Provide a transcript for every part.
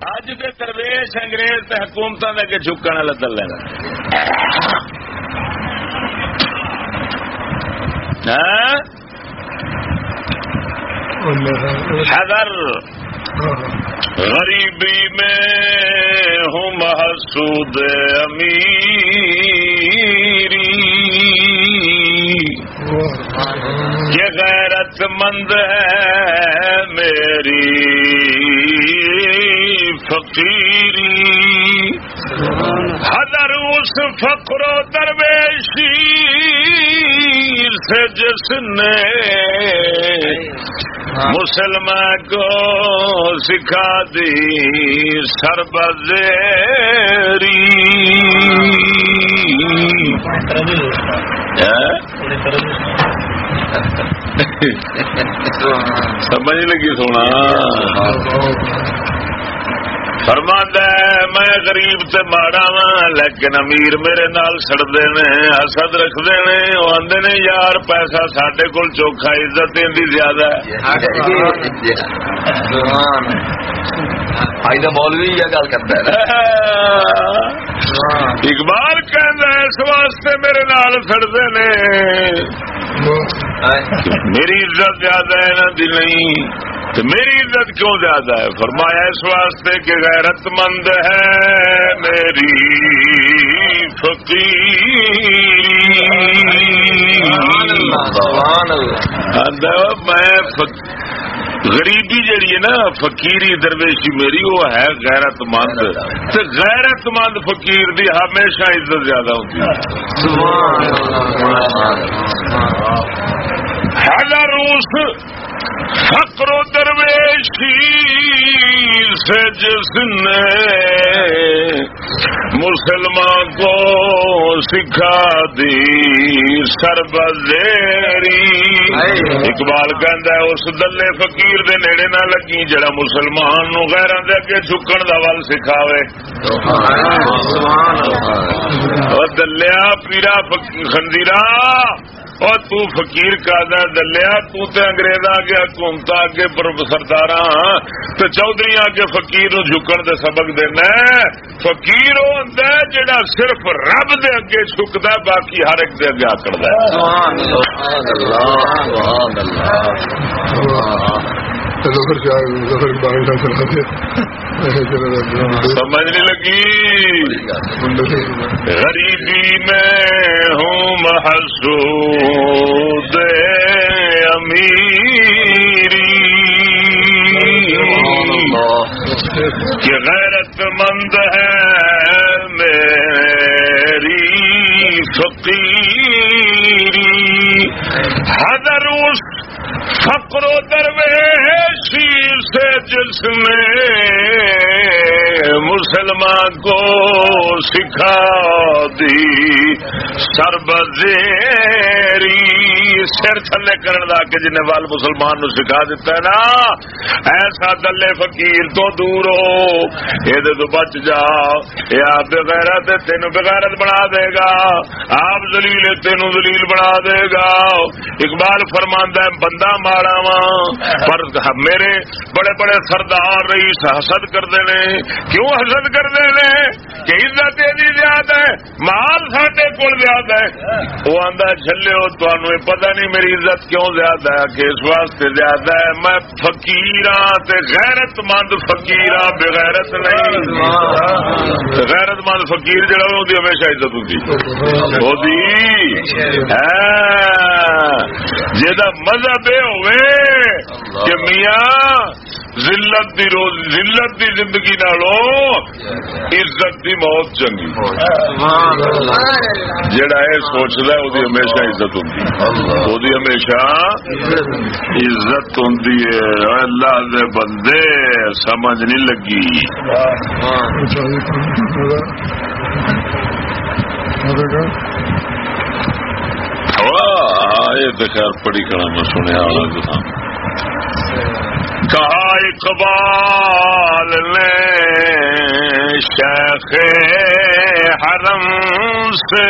اج کے درویش انگریز تے حکومت کے اگے جھکن والا دل لینا؟ حضر غریبی میں ہوں محسود امیری یہ غیرت مند ہے میری فقیری حضر اس فقر و درویشی سے جس نے مسلمان کو سکھا دی سربزیری۔ سمجھ لگی سونا۔ فرماندہ میں غریب تے ماڑا وا لیکن امیر میرے نال سڑتے نے حسد رکھتے نے وہ آدھے نے یار پیسہ سڈے کول چوکھا عزت دی زیادہ مولوی یہ گل کرتا ہے اقبال کہندا ہے اس واسطے میرے نال سڑتے نے۔ میری عزت زیادہ ہے نہ دی نہیں۔ تو میری عزت کیوں زیادہ ہے؟ فرمایا اس واسطے کہ غیرت مند ہے میری فقیر۔ میں غریبی جڑی ہے نا فقیری درویشی میری وہ ہے غیرت مند۔ تو غیرت مند فقیر دی ہمیشہ عزت زیادہ ہوتی ہے۔ روس فقر و درویشی سے جس نے مسلمان کو سکھا دی سربزیری۔ اقبال کہندا ہے اس دلے فقیر دے نیڑے نہ لگی جڑا مسلمان نو غیراں دے اگے جھکن دا ول سکھاوے۔ او دلیا پیرا خندیرا اور تو فقیر کا دلیا، تو تے انگریزاں اگے حکومت اگے سردار ہاں۔ تو چودھری اگے فقیر نو جھکن دے سبق دینا فقیر وہ ہوندا ہے جڑا صرف رب دے اگے جھکدا باقی ہر ایک دے اگے آکڑدا ہے۔ سبحان اللہ۔ ظفر ظفر چلو پھر ہاں، سمجھ نہیں لگی۔ غریبی میں ہوں محسود امیری۔ کہ غیرت مند ہے میری فقیری۔ حضر اس فقر و درویشی سے جس میں مسلمان کو سکھا دی۔ سربزیری سر تھلے کرن دا کہ جنہیں وال مسلمان نو سکھا دیتا ہے نا۔ ایسا دلے فقیر تو دور ہو۔ یہ تو بچ جا۔ یہ آپ بغیرت تین بغیرت بنا دے گا۔ آپ دلیل تین دلیل بنا دے گا۔ اقبال فرماندہ ہے، بندہ مارا وا پر میرے بڑے بڑے سردار رئیس حسد کرتے ہیں کیوں حسد کرتے ہیں کہ عزت یہ زیادہ ہے، مال سڈے کول زیادہ ہے۔ وہ آدھا چلو تمہیں پتہ نہیں میری عزت کیوں زیادہ ہے؟ کہ اس واسطے زیادہ ہے۔ میں فقیر غیرت مند فقیر بغیرت نہیں۔ غیرت مند فقیر جڑا وہ ہمیشہ عزت ہوتی ہاں۔ جا مذہب یہ ہوئے کہ میاں ذلت دی روز ذلت دی زندگی نالو عزت دی موت چنگی۔ جڑا یہ سوچتا ہے وہ ہمیشہ عزت ہوں وہ ہمیشہ عزت ہوں اللہ دے بندے، سمجھ نہیں لگی۔ یہ تو خیر پڑی کڑا میں سنیا کہا اقبال نے شیخ حرم سے۔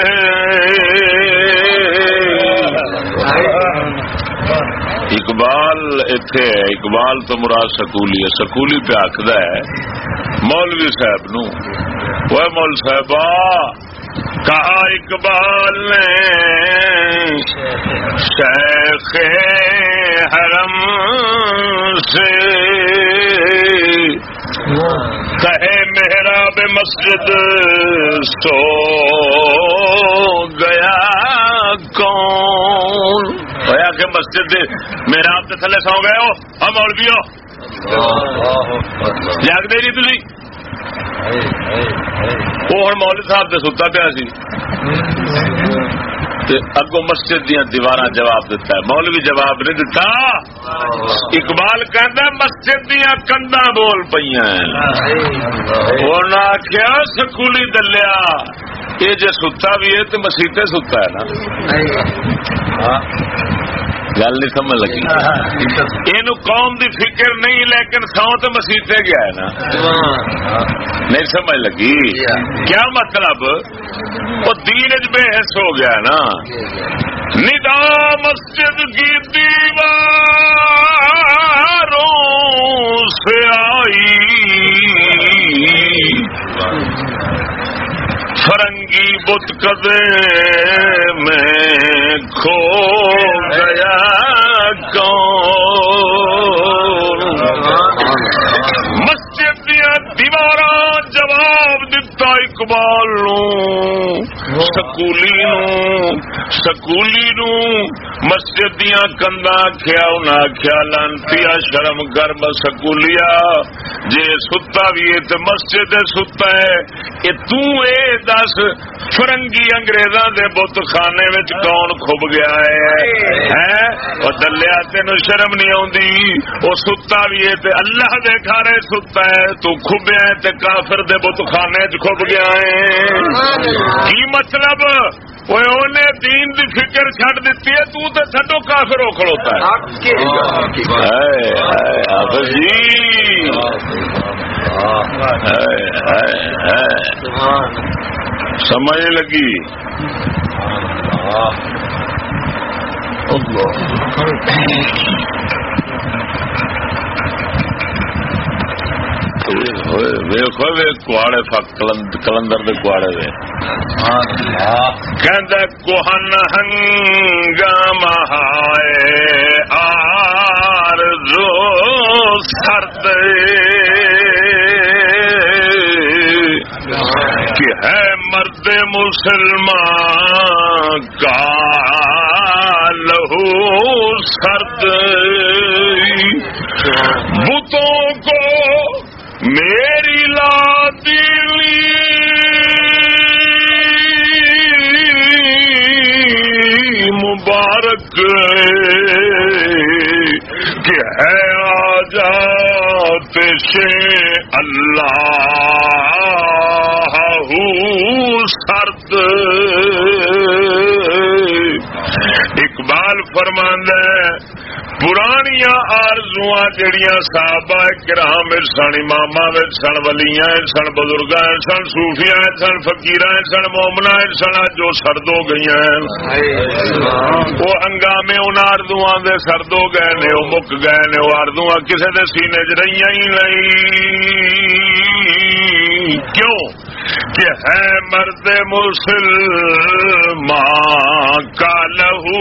اقبال اتے اقبال تو مراد سکولی ہے۔ سکولی پہ آخد ہے مولوی صاحب نو۔ مول صاحبہ کہا اقبال نے شیخ حرم سے کہے محراب مسجد سو گیا کون؟ ہویا کہ مسجد محراب کے تھلے سو گئے ہو؟ ہم اور بھی ہو۔ جاگ دے رہی تھی وہ ہوں مولوی صاحب سے ستا پیا سی۔ اگو مسجد دیا دیوار جواب دیتا ہے۔ مولوی جواب نہیں دیتا اقبال کہہ مسجد دیا کندا بول پہ آخیا سکولی دلیا۔ یہ جی ستا بھی ہے تو مسیطے ستا ہے نا۔ گل نہیں سمجھ لگی۔ یہ قوم دی فکر نہیں، لیکن سو تو مسیطے گیا ہے نا۔ نہیں سمجھ لگی۔ کیا مطلب؟ وہ دین بے حص ہو گیا نا۔ ندا مسجد کی دیواروں سے آئی۔ فرنگی بت کدے میں کھو گیا کون؟ دیا دیوار جواب دتا اقبال نو سکولی نو سکولی نو مسجد دیا کندا آخیا انہیں آخیا لانتی شرم گرم سکولیا جے ستا بھی ہے تو مسجد ستا ہے یہ تے دس فرنگی انگریزاں دے بت خانے کون کھب گیا ہے؟ وہ دلیا تین شرم نہیں آتی وہ ستا بھی ہے اللہ دے کھارے ستا ہے تو کھبیا ہے تے کافر دے بت خانے چ کھب گیا ہے کی مطلب؟ دین دی فکر چڈ دیتی ہے تو تے چھڈو کافر ہو کھڑوتا ہے۔ جی۔ سمجھ لگی؟ ویخو وے کواڑے کلندر دے کواڑے وے کہ کوہن ہنگام آر جو سرد کہ ہے مرد مسلمان کا لہو سرد بتوں کو میری لا دلی مبارک کہ ہے آجات سے اللہ سرد۔ اقبال فرماند پرانیا آرزو جہیا صحابہ کرام سن امام سن ولیاں سن بزرگ سن سوفیا سن فکیر سن مومنا سن جو سرد ہو گئی وہ ہنگامے ان آرزو دے سرد ہو گئے نے، وہ مک گئے نے، وہ آرزو کسی دے سینے چ رہی ہی نہیں۔ کیوں؟ کہ ہے مرد مسلمان کا لہو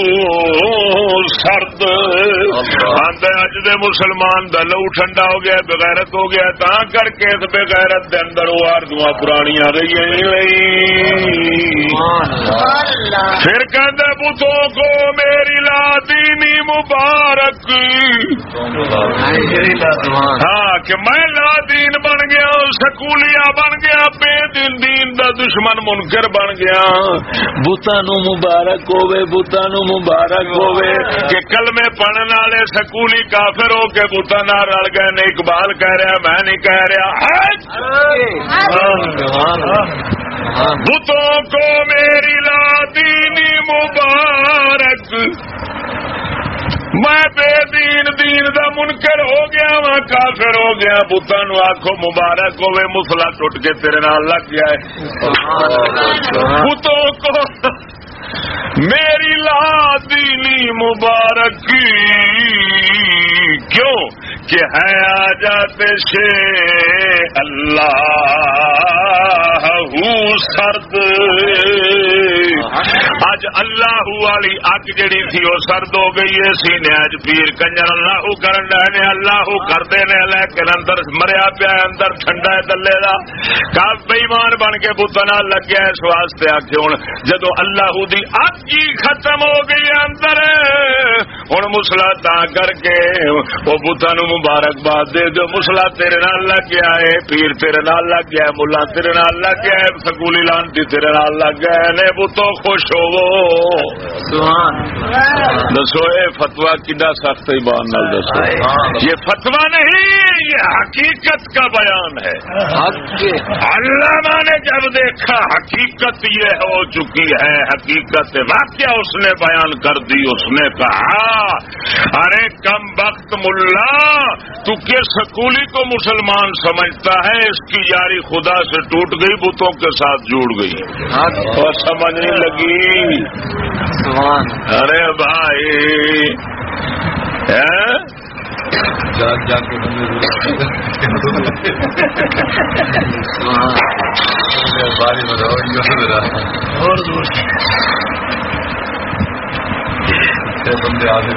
سرد۔ آدھے اج دے مسلمان دا لہو ٹھنڈا ہو گیا بغیرت ہو گیا تا کر کے اس بغیرت دے اندر وہ آردو پرانیاں رہی پھر کہندے بتوں کو میری لا دینی مبارک ہاں کہ میں لا دین بن گیا سکولیا بن گیا بے دین دا دشمن منکر بن گیا۔ بوتا نو مبارک ہوے بوتا نو مبارک ہوے کہ کلمے پڑھنے والے سکولی کافر ہو کے بوتا نہ رل گئے نے اقبال کہہ رہا میں نہیں کہہ رہا۔ بتوں کو میری لا دینی مبارک۔ میں بے دین دین دا منکر ہو گیا وا کافر ہو گیا بتا نو آخو مبارک ہوے مسلا ٹوٹ کے تیرے نال لگ گیا ہے بتوں کو میری لا دینی مبارک کیوں کہ ہے آ جاتے سے اللہ سرد؟ اج اللہ والی اگ جڑی تھی وہ سرد ہو گئی ہے۔ سینے اج پیر کنجر اللہ کرن ڈے اللہ کرتے نے۔ لیکن اندر مریا پیا اندر ٹھنڈا ہے دلے کا کب بےمان بن کے بتنا لگیا اس واسطے آ کے ہوں جدو اللہ دی اگ ہی ختم ہو گئی اندر۔ ہوں مسلا تا کر کے وہ بتا نو مبارکباد دے دو۔ مسلا تیرے نال لگ گیا ہے پیر تیرے نال لگ گیا ملا تیرے نال لگ گیا ہے سکولی لانتی تیرے نال لگ گیا نے بتو خوش ہو دسو یہ فتوا کنا سخت ایمان نال دسو۔ یہ فتوا نہیں یہ حقیقت کا بیان ہے۔ علامہ نے جب دیکھا حقیقت یہ ہو چکی ہے حقیقت واقعہ اس نے بیان کر دی اس نے کہا ارے کم وقت ملا تو کے سکولی کو مسلمان سمجھتا ہے؟ اس کی یاری خدا سے ٹوٹ گئی بتوں کے ساتھ جڑ گئی۔ اور سمجھ نہیں لگی۔ ارے بھائی بندے آگے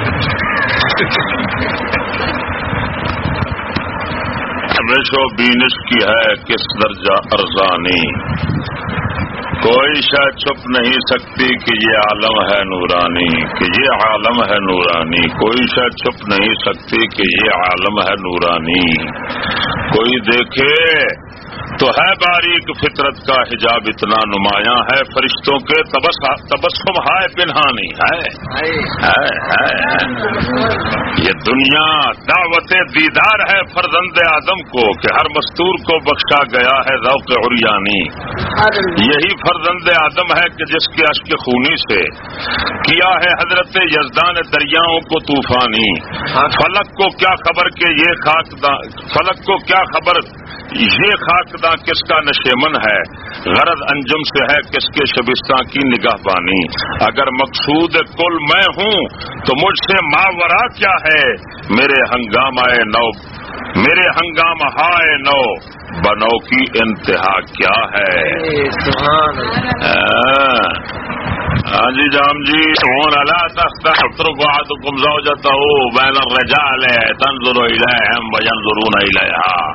ہمیشہ بینش کی ہے کس درجہ ارزانی۔ کوئی شاید چھپ نہیں سکتی کہ یہ عالم ہے نورانی کہ یہ عالم ہے نورانی۔ کوئی شاید چھپ نہیں سکتی کہ یہ عالم ہے نورانی۔ کوئی دیکھے تو ہے باریک فطرت کا حجاب اتنا نمایاں ہے، فرشتوں کے تبسم ہائے پنہانی ہے یہ دنیا دعوت دیدار ہے فرزند آدم کو کہ ہر مستور کو بخشا گیا ہے ذوق عریانی۔ یہی فرزند آدم ہے کہ جس کے اشک خونی سے کیا ہے حضرت یزدان دریاؤں کو طوفانی۔ فلک کو کیا خبر کہ یہ خاک فلک کو کیا خبر یہ خاکدہ کس کا نشیمن ہے؟ غرض انجم سے ہے کس کے شبستان کی نگاہ بانی۔ اگر مقصود کل میں ہوں تو مجھ سے ماورا کیا ہے؟ میرے ہنگام آئے نو میرے ہنگام ہائے نو بنو کی انتہا کیا ہے؟ ہاں۔ جی جام جی۔ ہوں اللہ تخت بات کمزو جاتا ہوں بین الرجال ہے تنظر الیہم وینظرون الیہا۔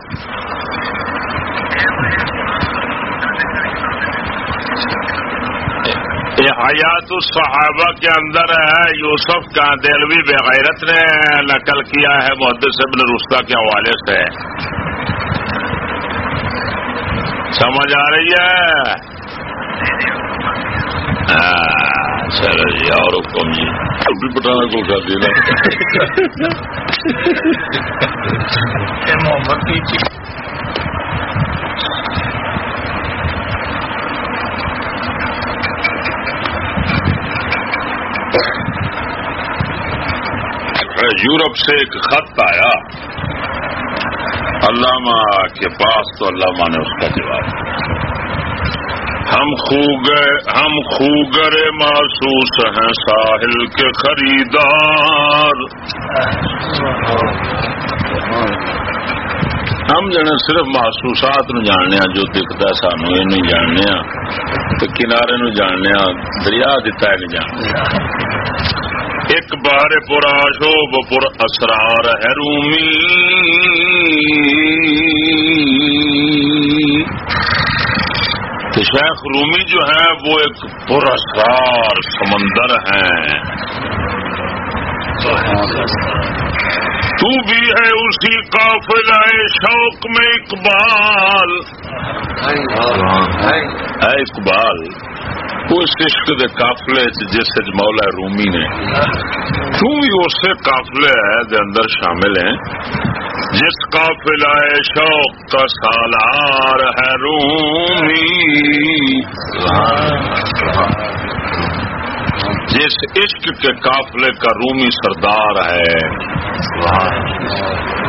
یہ حیات الصحابہ کے اندر ہے یوسف کا دلوی بغیرت نے نقل کیا ہے محدث ابن رستہ کے حوالے سے۔ سمجھ آ رہی ہے؟ چلو جی اور حکم جی۔ ابھی پٹانا کو کر دینا محمد یورپ سے ایک خط آیا۔ علامہ کے پاس تو علامہ نے اس کا جواب ہم خوگر ہم خوگر محسوس ہیں ساحل کے خریدار۔ ہم جنے صرف محسوسات نو جاننے جو دکھتا سانو، یہ نہیں جاننے کنارے نو جاننے دریا دتا ہے، نہیں جاننے ایک بار پورا شوب پور اسرار ہے رومی۔ تو شیخ رومی جو ہے وہ ایک پراسرار سمندر ہے۔ تو بھی ہے اسی قافلہ شوق میں اقبال۔ اقبال۔ اس عشق دے قافلے جس مولا رومی نے کیوں بھی اسے قافلے ہے دے اندر شامل ہیں۔ جس قافلہ شوق کا سالار ہے رومی۔ جس عشق کے قافلے کا رومی سردار ہے۔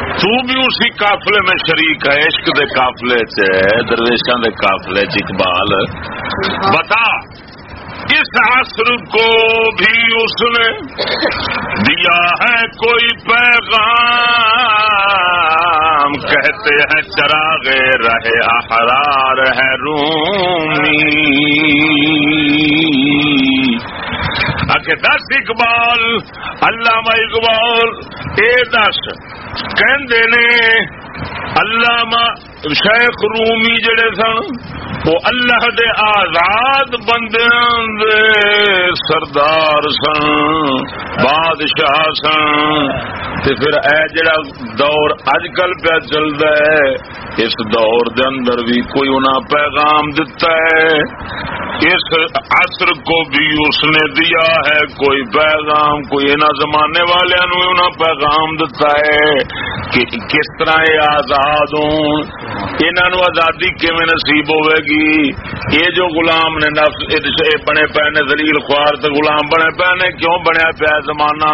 تو بھی اسی قافلے میں شریک ہے۔ عشق دے قافلے سے درویشوں دے قافلے اقبال۔ بتا اس عصر کو بھی اس نے دیا ہے کوئی پیغام؟ جلاتے ہیں چراغ رہے احرار ہے رومی۔ دس اقبال، علامہ اقبال، اے دس، کہندے نے علامہ شیخ رومی جڑے سن، وہ اللہ دے آزاد بندیاں دے سردار سن، بادشاہ سن۔ تے پھر اے جڑا دور اج کل پہ چلتا ہے، اس دور دے اندر بھی کوئی انہاں پیغام دتا ہے۔ اس عصر کو بھی اس نے دیا ہے، کوئی پیغام، کوئی انہاں زمانے والے نو انہاں پیغام دتا ہے کہ کس طرح یہ آزاد ہوں انہوں آزادی کیون نصیب ہوے گی؟ یہ جو غلام نے نفس بنے پے نے دلیل خوار تو غلام بنے پے نے، کیوں بنیا پیا زمانہ؟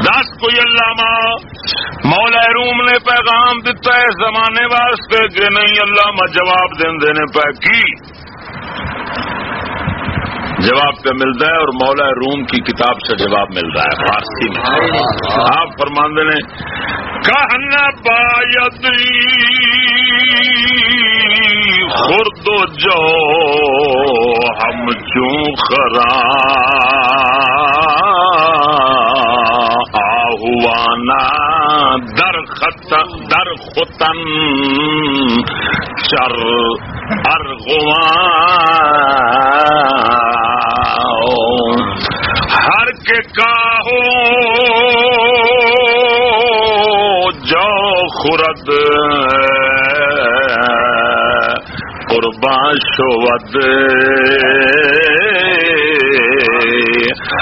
دس کوئی علامہ، مولا روم نے پیغام دتا ہے زمانے واسطے کہ نہیں، علامہ جواب دے نے پہ کی؟ جواب پہ ملتا ہے اور مولا روم کی کتاب سے جواب مل رہا ہے، فارسی میں۔ آپ فرماندے نے، کہنا باید خرد جو ہم چوں خراب۔ آہوانا در ختن در ختن چر ارغوان. ہر کے کا جو خرد قربان شود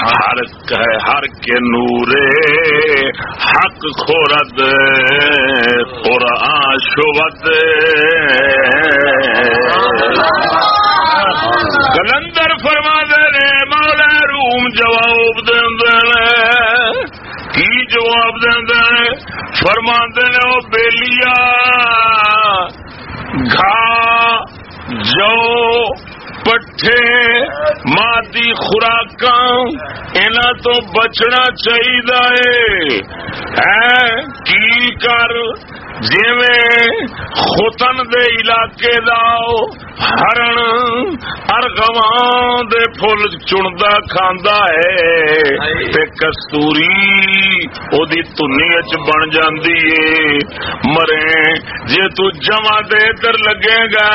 ہر ہر کے نورے حق خورد قرآن شود کلندر فرما دے مولا روم جواب دے۔ کی جواب دے؟ فرما دے وہ بیلیا۔ گھا، جو، پٹھے، مادی خوراک ان تو بچنا چاہیے کی کر جی خوتن دے علاقے داؤ ہرن ارگواں دے پھول چندا کھاندا ہے تے کستوری او دی تنی وچ بن جاندی ہے مرے جے تو جمع دے ادھر لگے گا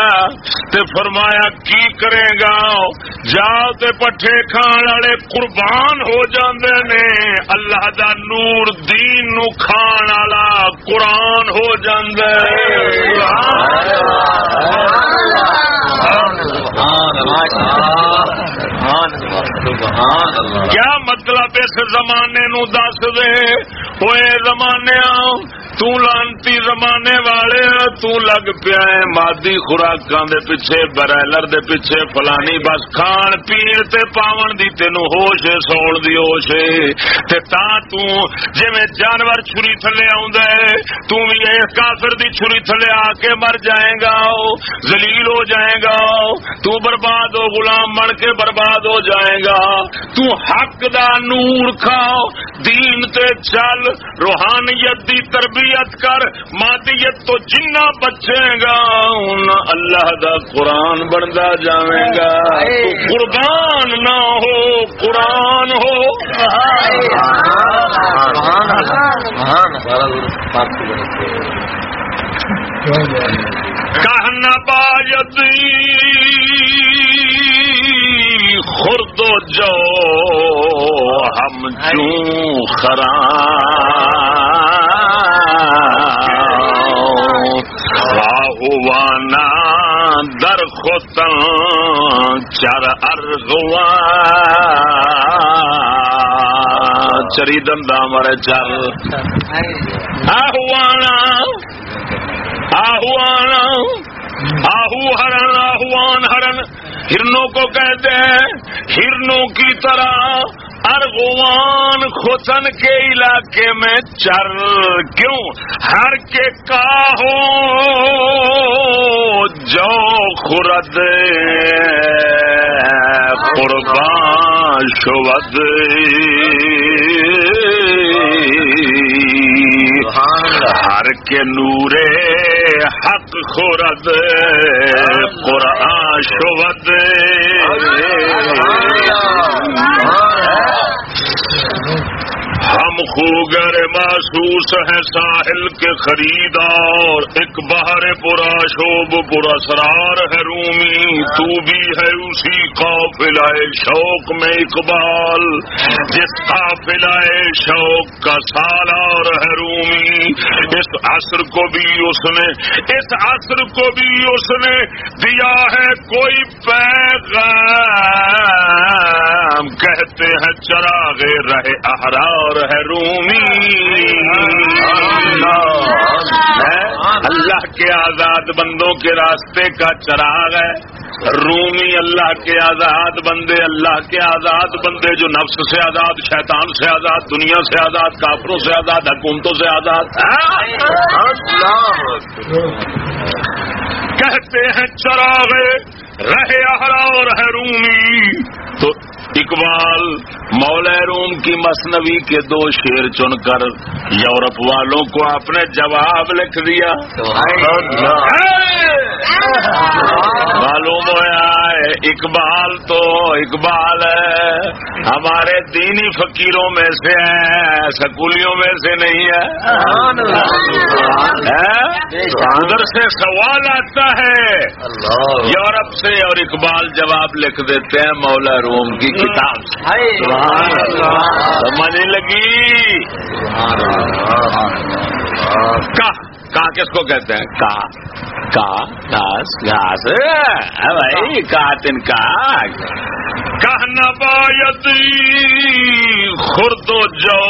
تے فرمایا کی کرے گا جاؤ تے پٹھے کھان والے قربان ہو جاندے نے اللہ دا نور دین نو کھان والا قرآن ہو جاندے سبحان اللہ سماج جاندے کیا مطلب اس زمانے نو دس دے؟ ہوئے زمانے تو لانتی زمانے والے، تو لگ پیا ہے مادی خوراکاں دے پیچھے، برائلر دے پیچھے، فلانی بس کھان پین تے پاون دی تینو ہوش ہے سون دی ہوش ہے۔ تے تا تو جویں جانور چھری تھلے آوندا ہے، تو بھی اس کافر دی چھری تھلے آ کے مر جائے گا ذلیل ہو جائے گا تو برباد ہو، غلام بن کے برباد ہو جائے گا۔ تو حق دا نور کھاؤ دین تے چل روحانیت دی تربیت کر مادیت تو جنہ بچے گا ان اللہ دا قرآن بنتا جائے گا۔ تو قربان نہ ہو قرآن ہو۔ کہنا باید خرد جو ہم چوں خرا در خوتن چر ارغوا۔ چری دندا مرے چر۔ آہوانا آہوانا۔ آہو ہرن، آہوان ہرن۔ ہرنوں کو کہتے ہیں، ہرنوں کی طرح ارغوان خوتن کے علاقے میں چر کیوں؟ ہر کے کا جو خرد قربان شود۔ ہر کے نورے حق خورد قرآن شود ہم خوگر محسوس ہے ساحل کے خریدار۔ ایک بہر پورا شوب، پورا سرار ہے رومی۔ تو بھی ہے اسی قافلہ شوق میں اقبال۔ جس قافلہ شوق کا سالار ہے رومی۔ اس عصر کو بھی اس نے، اس عصر کو بھی اس نے دیا ہے کوئی پیغام۔ کہتے ہیں چراغے رہے احرار ہے اللہ کے آزاد بندوں کے راستے کا چراغ ہے. رومی اللہ کے آزاد بندے اللہ کے آزاد بندے جو نفس سے آزاد شیطان سے آزاد دنیا سے آزاد کافروں سے آزاد حکومتوں سے آزاد. کہتے ہیں چراغ رہے احرار ہے رومی۔ تو اقبال مولا روم کی مصنوعی کے دو شیر چن کر یورپ والوں کو آپ نے جواب لکھ دیا۔ معلوم ہوا ہے اقبال تو اقبال ہے۔ ہمارے دینی فقیروں میں سے ہے سکولیوں میں سے نہیں ہے۔ ادھر سے سوال آتا ہے یورپ سے اور اقبال جواب لکھ دیتے ہیں مولا روم کی کتاب سمجھ لگی؟ کا کس کو کہتے ہیں؟ کا کا گھاس گھاس بھائی کا تن کا۔ کہنا باید خرد و جو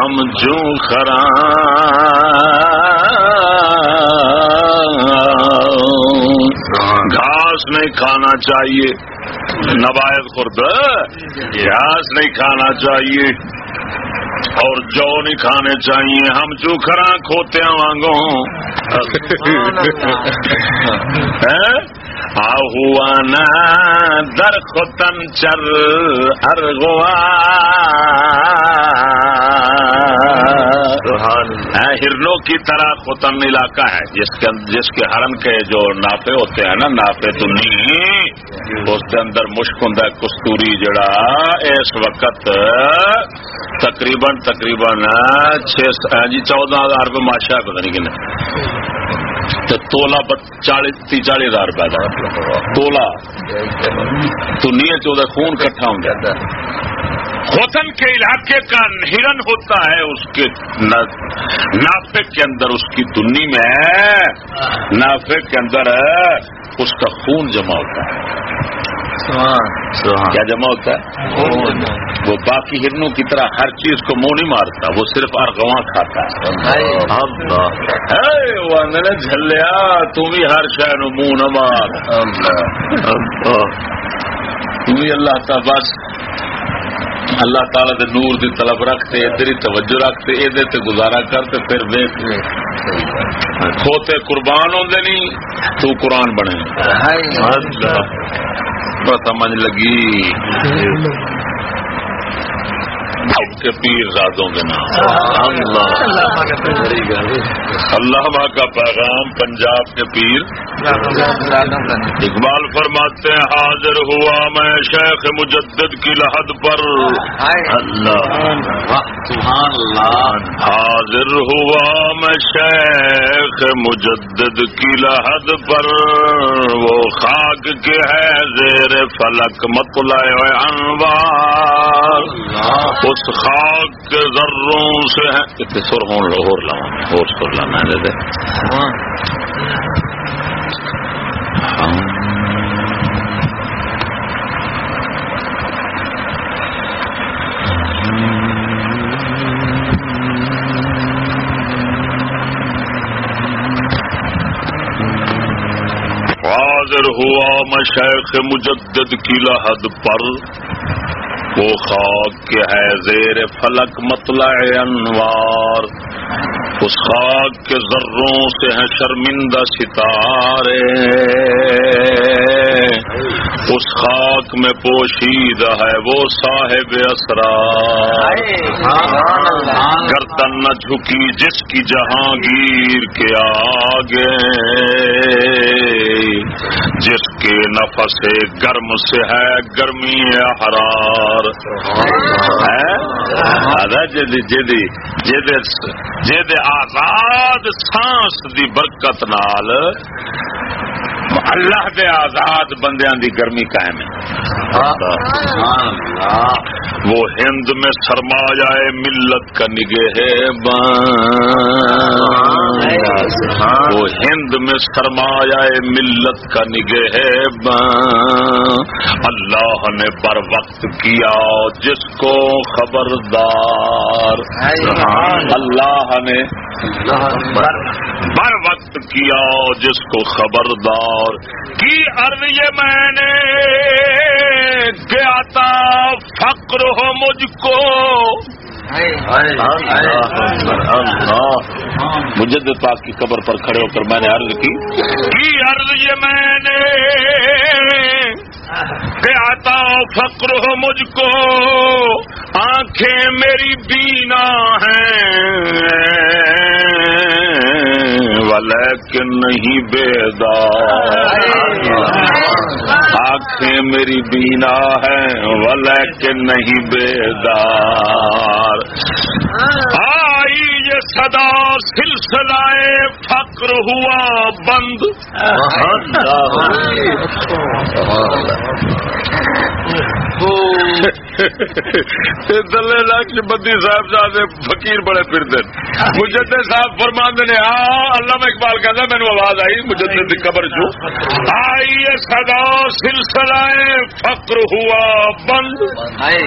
ہم جو خرا گھاس نہیں کھانا چاہیے نبایت خرد گھاس نہیں کھانا چاہیے اور جو نہیں کھانے چاہیے ہم جو کھرا کھوتے وانگوں ہوا نا در ختن چر ارغوا۔ ہرنوں کی طرح ختن علاقہ ہے۔ جس کے جس کے ہرن کے جو نافے ہوتے ہیں نا نافے تو نہیں۔ اس کے اندر مشک ہوں کستوری جڑا اس وقت تقریباً تقریباً چھ جی چودہ ہزار روپے ماشا پتا نہیں کن تولا چالیس تی چالی ہزار روپے تولا۔ دنیا چودہ خون کٹھا ہو جاتا ہے ہوتن کے علاقے کا ہرن ہوتا ہے، اس کے نافے کے اندر اس کی دنی میں نافے کے اندر اس کا خون جمع ہوتا ہے۔ کیا جمع ہوتا ہے؟ وہ باقی ہرنوں کی طرح ہر چیز کو منہ نہیں مارتا وہ صرف ارغواں کھاتا ہے۔ جھلیا تم بھی ہر شہر منہ نہ مار۔ تم بھی اللہ تا بس۔ اللہ تعالی دے نور دی طلب رکھتے ادھر ہی توجہ رکھتے ادھر تے گزارا کرتے پھر دیکھ کھوتے قربان ہوندے نہیں تو قرآن بنے۔ سمجھ لگی۔ کے پیر رازوں کے نام. اللہ. کا پیغام پنجاب کے پیر اقبال فرماتے ہیں حاضر ہوا میں شیخ مجدد کی لحد پر. حاضر ہوا میں شیخ مجدد کی لحد پر. وہ خاک کے ہے زیر فلک مطلع انوار. اس خاک کے ذروں سے اتنے سر ہوں لاہور لاؤں اور سر لانا ہے دے حاضر ہوا میں شیخ مجدد کی لحد پر۔ وہ خاک کے ہے زیر فلک مطلع انوار۔ اس خاک کے ذروں سے ہیں شرمندہ ستارے۔ اس خاک میں پوشیدہ ہے وہ صاحب اسرار۔ گردن نہ جھکی جس کی جہانگیر کے آگے۔ جس کے نفس گرم سے ہے گرمی حرار جد آزاد سانس دی برکت نال اللہ دے آزاد بندیاں دی گرمی قائم ہے۔ وہ ہند میں سرمایہ ملت کا نگہ ہے وہ ہند میں سرمایہ ملت کا نگہ ہے اللہ نے بر وقت کیا جس کو خبردار۔ اللہ نے بر وقت کیا جس کو خبردار۔ کی عرض یہ میں نے گیا تھا فقر ہو مجھ کو؟ مجد پاک کی قبر پر کھڑے ہو کر میں نے عرض کی کی عرض یہ میں نے گیا تھا فقر ہو مجھ کو؟ آنکھیں میری بینا ہیں۔ لیکن نہیں بیدار آنکھیں میری بینا ہے ولیکن نہیں بیدار آئی یہ صدا سلسلہ فقر ہوا بند۔ دلے لاکھ بدی صاحب صاحب فقیر بڑے پھرتے مجد صاحب فرماند نے ہاں اللہ میں اقبال کہتا مینو آواز آئی مجد کی قبر چو آئی سدا سلسلہ فقر ہوا بند۔ ہے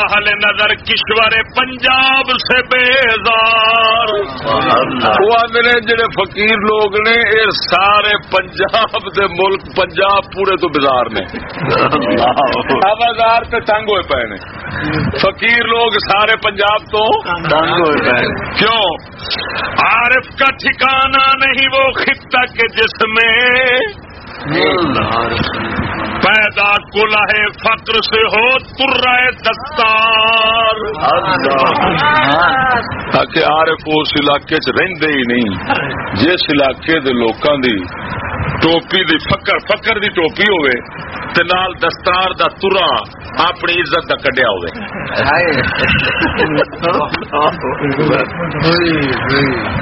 اہل نظر کشور پنجاب سے بیزار۔ وہ آدھے جڑے فقیر لوگ نے یہ سارے پنجاب دے ملک پنجاب پورے تو بازار نے۔ بازار تے تنگ ہوئے پے نے. فقیر لوگ سارے پنجاب تو تنگ ہوئے پے کیوں؟ عارف کا ٹھکانہ نہیں وہ خطہ کے جس میں پیدا کلا ہے فقر سے ہو تر دستار. تاکہ عارف اس علاقے چ رہندے ہی نہیں جس علاقے دے لوکاں دی ٹوپی دی فکر فکر دی ٹوپی ہوئے تے نال دستار دا ترا اپنی عزت دا کڈیا ہوئے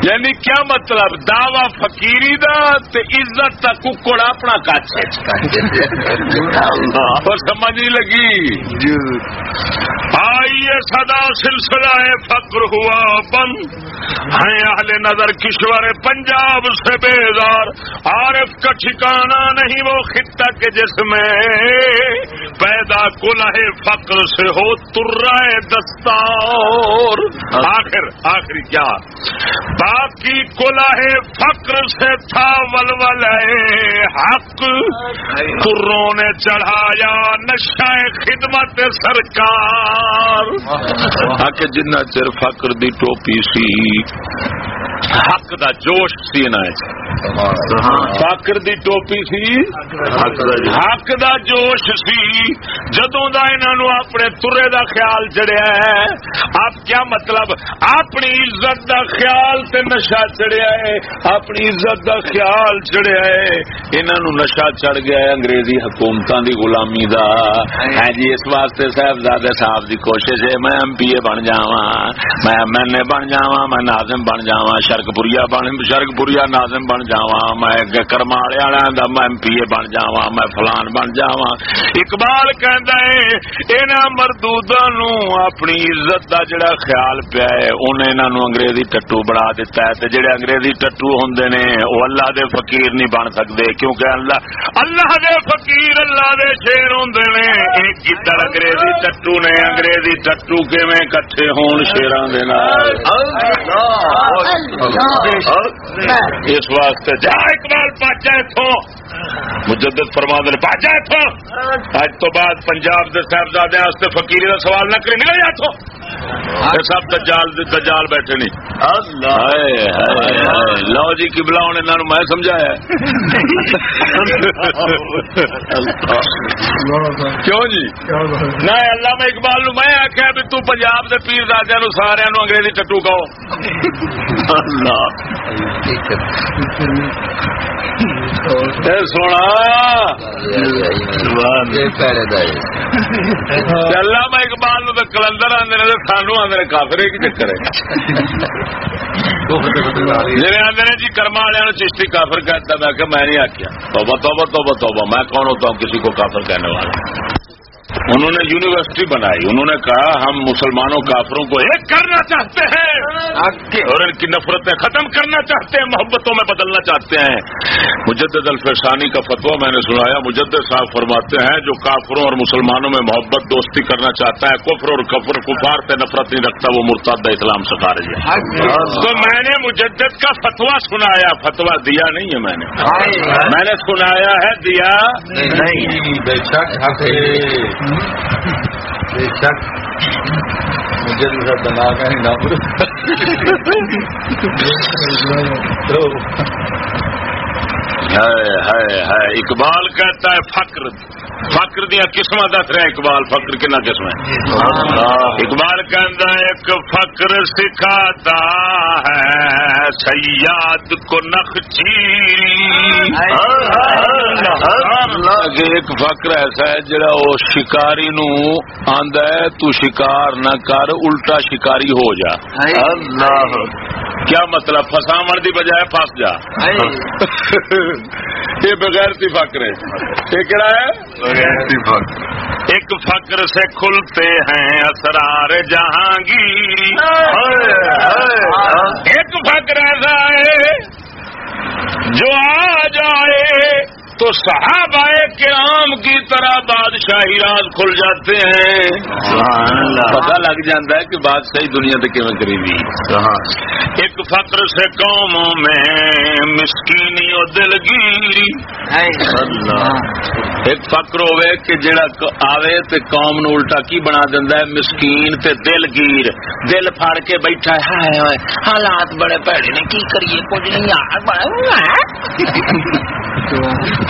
یعنی کیا مطلب؟ دعوی فقیری دا تے عزت دا ککڑ اپنا کچھ اور سمجھ نہیں لگی؟ آئیے سدا سلسلہ ہے فقر ہوا بند۔ ہے اہل نظر کشور پنجاب سے بیدار عارف کا ٹھکانا نہیں وہ خطہ کے جس میں پیدا کلہ فقر سے ہو ترائے دستار۔ آخر، آخری کیا؟ باقی کلہ فقر سے تھا ولول حق۔ تروں نے چڑھایا نشہ خدمت سرکار۔ جنہ چر فقر دی ٹوپی سی حق دا جوش سی نا فاکر دی ٹوپی سی حق دا جوش سی جدوں دا انہاں اپنے ترے دا خیال چڑھیا ہے آپ کیا مطلب اپنی عزت دا خیال تے نشہ چڑھیا ہے اپنی عزت دا خیال چڑھیا ہے انہاں نشہ چڑھ گیا ہے انگریزی حکومتاں دی غلامی دا ہے جی اس واسطے صاحبزادے صاحب دی کوشش ہے میں ایم پی اے بن جاواں میں ایم ایل اے بن جاواں میں ناظم بن جاواں شرک پوریا بن شرک پوریا ناظم بن جاواں میں کرماڑے والوں دا میں ایم پی اے بن جاواں میں فلان بن جاواں اقبال کہندا ہے انہاں مردوداں نو اپنی عزت دا جڑا خیال پیا ہے انہیں انہاں نو انگریزی ٹٹو بنا دیتا ہے تے جڑے انگریزی ٹٹو ہوندے نے او اللہ دے فقیر نہیں بن سکدے کیونکہ اللہ اللہ دے فقیر اللہ دے شیر ہوندے نے ایک کدھر انگریزی ٹٹو نے انگریزی ٹٹو کیویں کٹھے ہون شیراں دے نال اس واسطے جا اقبال پاچا اتوں مجدد فرما دے پاچا اتوں اج تو بعد پنجاب کے صاحبزادے فقیری کا سوال نہ کرے نکل جا سب دجال دجال بیٹھے نہیں۔ ہائے ہائے ہائے۔ لو جی قبلہ ہوں انہوں میں سمجھایا کیوں جی؟ نہ علامہ اقبال نو میں آخیا بھی تو پنجاب دے پیر دادیا نو سارا نو انگریزی ٹٹو کہو۔ اللہ۔ اے سونا۔ علامہ اقبال نو کلندر آدھے نے سانو آدھے کافر کی چکر ہے۔ جی آدھے نے جی کرما والے چشتی کافر کہتا، میں کہ میں نہیں آخیا توبہ توبہ توبہ توبہ، میں کون ہوتا ہوں؟ کسی کو کافر کہنے والا۔ انہوں نے یونیورسٹی بنائی انہوں نے کہا ہم مسلمانوں کافروں کو ایک کرنا چاہتے ہیں۔ اور ان کی نفرتیں ختم کرنا چاہتے ہیں محبتوں میں بدلنا چاہتے ہیں۔ مجدد الفسانی کا فتوا میں نے سنایا مجدد صاحب فرماتے ہیں جو کافروں اور مسلمانوں میں محبت دوستی کرنا چاہتا ہے کفر اور کفر کفار سے نفرت نہیں رکھتا وہ مرتاد اسلام سے خارج ہے۔ تو میں نے مجدد کا فتوا سنایا فتوا دیا نہیں ہے میں نے۔ میں نے سنایا ہے دیا نہیں۔ بے شک مجھے شک مجھے بنا کا ہی نام اقبال کہتا ہے فقر فقر دیا قسم دس رہے اقبال فقر کنا قسم ہے اقبال ہے ایک فقر سکھاتا ہے سیاد کو نخچی ایک فقر ایسا ہے جڑا وہ شکاری نو آندا ہے تو شکار نہ کر الٹا شکاری ہو جا۔ اللہ۔ کیا مطلب؟ فساون دی بجائے پھس جا۔ یہ بغیر فقر ہے۔ یہ کہڑا ہے؟ ایک فقر سے کھلتے ہیں اسرار جہانگیر۔ ایک فقر ایسا ہے جو آ جائے۔ تو صحابہ کرام کی طرح بادشاہی راز کھل جاتے ہیں۔ پتا لگ جاتا ہے کہ بادشاہی دنیا سے کیون قریبی ایک فقر سے قوموں میں مسکینی اور دلگیری۔ ایک فقر ہوئے کہ جڑا آوے تے قوم نو الٹا کی بنا دیندا ہے؟ مسکین تے دلگیر۔ دل پھاڑ کے بیٹھا ہے۔ ہائے ہائے حالات بڑے بھڑے نے کی کریے؟ کچھ نہیں بڑا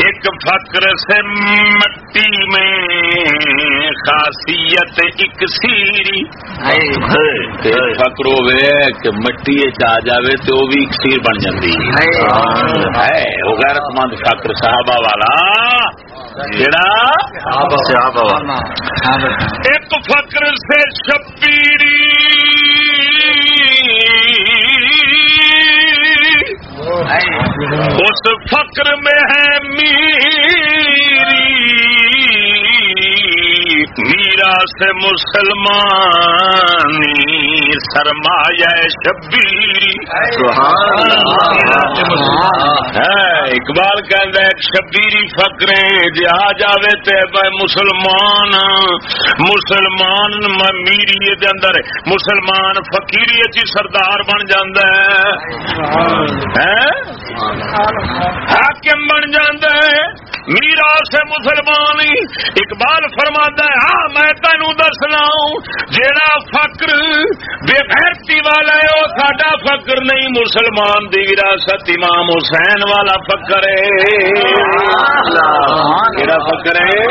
ایک فقر سے مٹی میں خاصیت ایک سیری۔ فقر ہوے کہ مٹی آ جائے تو وہ بھی ایک سیر بن جاتی ہے وہ غیرت مند فقر صحابہ والا۔ ایک فقر سے شبیری۔ اس فقر میں ہے میری میرا سے مسلمانی سرمایہ شبیری اقبال کہ ایک شبیری فکرے جی آ جائے تو مسلمان مسلمان میری اندر مسلمان فقیری چی سردار بن جاندہ ہے۔ حاکم بن جاندہ ہے۔ میرا سے مسلمان اقبال فرما ہے ہاں میں تین دسنا جیڑا فکر بےغیرتی والا ہے وہ ساڈا فکر نہیں مسلمان دی وراثت امام حسین والا فکر ہے۔ فکر ہے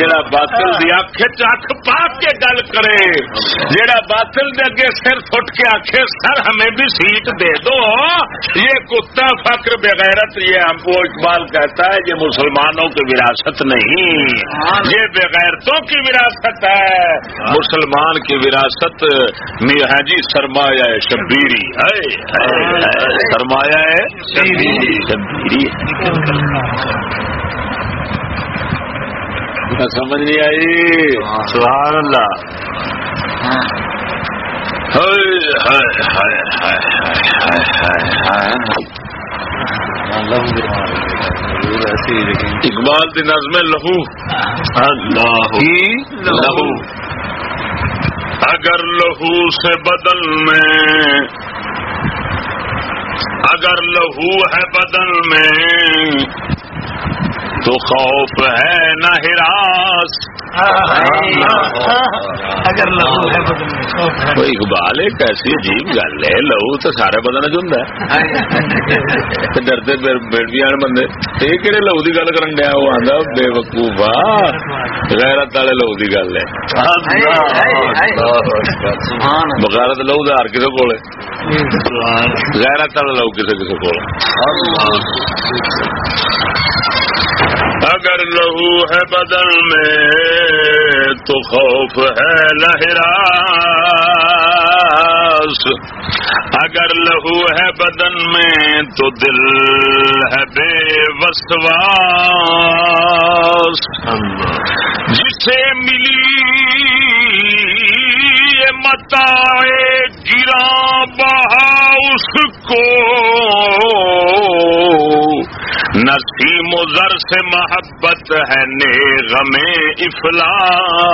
جڑا باطل دی اکھ اکھ پا کے گل کرے۔ جڑا باطل دے اگے سر فٹ کے آخے سر ہمیں بھی سیٹ دے دو۔ یہ کتا فکر بغیرت یہ ہم کو اقبال کہتا ہے یہ مسلمانوں کی وراثت نہیں۔ یہ بغیرتوں کی وراثت ہے۔ مسلمان کی وراثت ہے جی سرمایہ شبیری۔ ہے سرمایہ شبیری سمجھ نہیں آئی۔ سبحان اللہ۔ اقبال دی نظم لہو۔ اللہ۔ لہو۔ اگر لہو سے بدل میں اگر لہو ہے بدن میں تو خوف ہے نہ ہراس. اگر لہو ہے بدن میں کوئی اقبال ایک ایسی عجیب گل ہے لہو تو سارے بدن چ ہوں ڈرتے بیٹھیا بندے۔ یہ کہڑے لہو کی گل کرن دیا وہ آدھا بے وقوفا غیرت والے لہو کی گل ہے. بغیرت لہو کا ہر کسی کو غیرت والا لہو کسی کسی کو اگر لہو ہے بدن میں، تو خوف ہے لہراس اگر لہو ہے بدن میں، تو دل ہے بے وسواس۔ جسے ملی یہ متا گرا بہا اس کو۔ نسیم و زر سے محبت ہے نے غم افلاس۔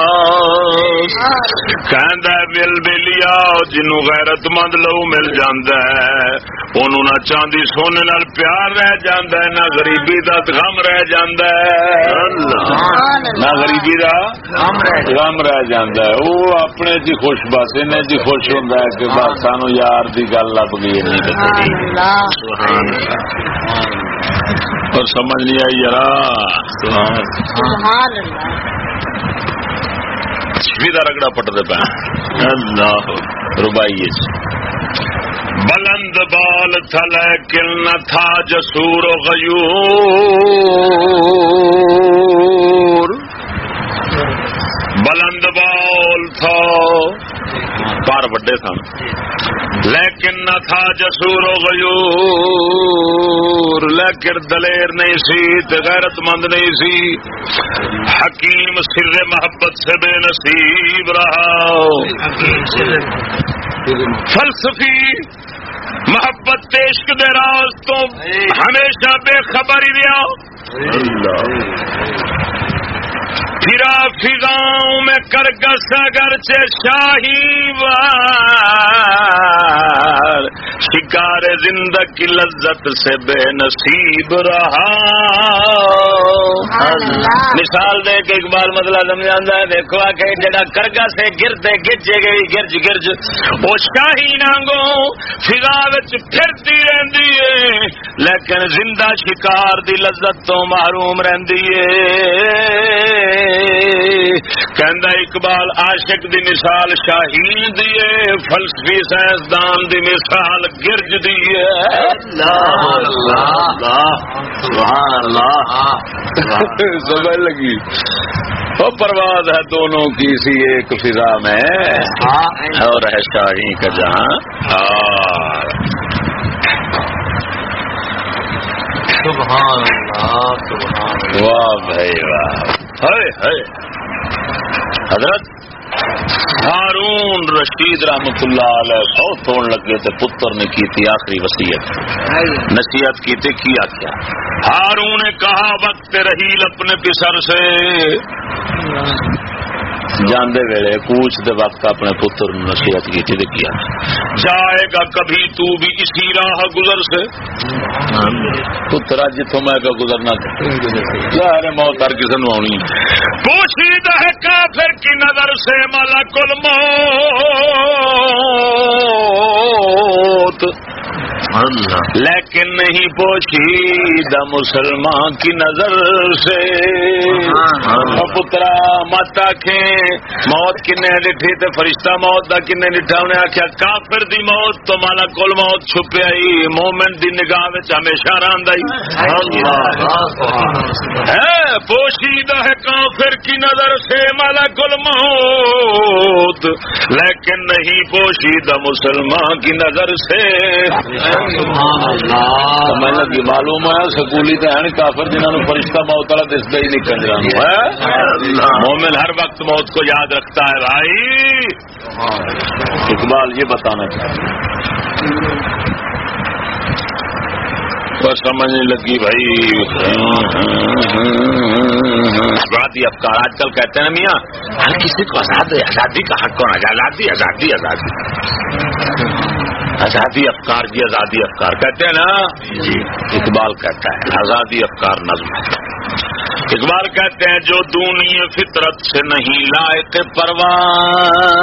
کہندا مل ملیا جنوں غیرت مند لو مل جاندا ہے۔ اونوں نہ چاندی سونے نال پیار رہ جاندا ہے نہ غریبی دا غم رہ جاندا ہے۔ نہ غریبی دا غم رہ جاندا ہے۔ وہ اپنے جی خوش بس نے جی خوش ہے کہ بس سانو یار دی گل لب گئی نہیں اور سمجھ لیا یار سبحان اللہ۔ سیدھا رگڑا پٹتے پہ۔ اللہ ربائی بلند بال تھا لیکن نہ تھا جسور و غیور۔ بلند بال تھا۔ پار وڈے سن۔ لیکن نہ تھا جسور و غیور لیکن دلیر نہیں سی غیرت مند نہیں سی۔ حکیم سر محبت سے بے نصیب رہا۔ فلسفی محبت عشق دے راز تو ہمیشہ بے خبر ہی رہا پھرا فضاؤں میں کرگس اگر سے شاہی وار۔ شکار زندگی لذت سے بے نصیب رہا۔ مثال دے کے اقبال مطلب سمجھا ہے دیکھو آ کے جڑا کرگا سے گرتے گرجے گئی گرج گرج۔ وہ شاہی نانگو فضا پھرتی رہندی ہے لیکن زندہ شکار دی لذت تو محروم رہندی ہے۔ کہندا اقبال عاشق دی مثال شاہین دی ہے فلسفی سائنسدان دی مثال گرج دی ہے۔ لگی۔ وہ پرواز ہے دونوں کی سی ایک فضا میں۔ اور ہے شاہی کا جہاں۔ سبحان اللہ سبحان واہ بھائی واہ۔ حضرت ہارون رشید رحمت اللہ علیہ بہت توڑ لگے تھے پتر نے کی تھی آخری وسیعت نصیحت کی تھی کیا کیا۔ ہارون نے کہا وقت رحیل اپنے پسر سے۔ جاندے ویلے کوچ دے وقت اپنے پتر نصیحت کی تھی کیا؟ جائے گا کبھی تو بھی اسی راہ گزر سے۔ پتر جتوں میں کا گزرنا ہے موت ہر کسی نو آنی۔ پوچھیدہ ہے کافر کی نظر سے ملک الموت۔ لیکن نہیں پوچھیدہ مسلمان کی نظر سے۔ پترا مت آخیں موت کنے ڈٹھی تے فرشتہ موت دا کنے ڈٹھا انہیں آخیا کافر دی موت تو مالا کول موت چھپے آئی۔ مومن دی نگاہ وچ ہمیشہ راند آئی ہے پوشیدہ ہے کافر کی نظر سے مالا کل موت۔ لیکن نہیں پوشیدہ مسلمان کی نظر سے۔ میں لگی معلوم ہے سکولی تو ہے کافر جنہوں نے فرشتہ موت والا دستا ہی نہیں کنجرا مومن ہر وقت موت کو یاد رکھتا ہے بھائی۔ اقبال یہ بتانا چاہتا سمجھنے لگی بھائی۔ آزادی افکار آج کل کہتے ہیں میاں ہر کسی کو آزاد آزادی کا حق ہونا آزادی آزادی آزادی۔ آزادی افکار کی آزادی افکار کہتے ہیں نا؟ جی۔ اقبال کہتا ہے آزادی افکار نظم۔ اقبال کہتے ہیں جو دونی فطرت سے نہیں لائق پرواز۔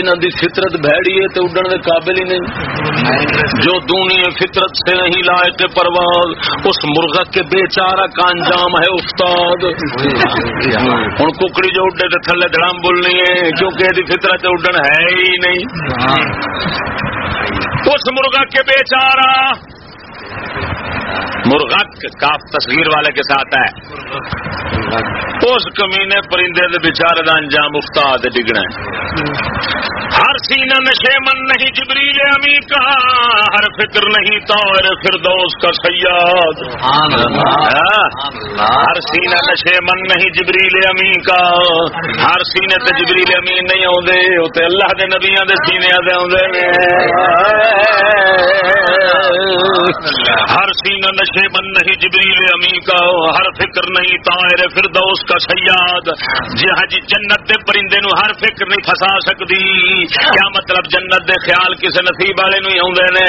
جنہوں دی فطرت بھڑی ہے تو اڈن دے قابل ہی نہیں جو دونی فطرت سے نہیں لائق پرواز اس مرغا کے بیچارہ کا انجام ہے استاد ہوں ککڑی جو اڈے تو تھلے دڑام بولنی ہے کیونکہ یہ فطرت اڈن ہے ہی نہیں اس مرغا کے بیچارہ مرغت کاف تصویر والے کے ساتھ ہے۔ اس کمینے پرندے دے بیچارے دا انجام استاد ڈگنا ہاں، سینہ نشے من نہیں جبریل امی کا ہر فکر نہیں طور فردوس کا سیاد۔ ہر سینہ نشے من نہیں جبریل امی کا۔ ہر سینے تے جبریل امی نہیں آدھے اتنے اللہ دے نبیاں دے سینے دے آدھے ہر سینہ نشے من نہیں جبریل امی کا۔ ہر فکر نہیں طائر فردوس کا سیاد۔ جی ہاں جی جنت دے پرندے نو ہر فکر نہیں فسا سکتی کیا مطلب جنت دے خیال کسی نصیب والے نو ہی نے؟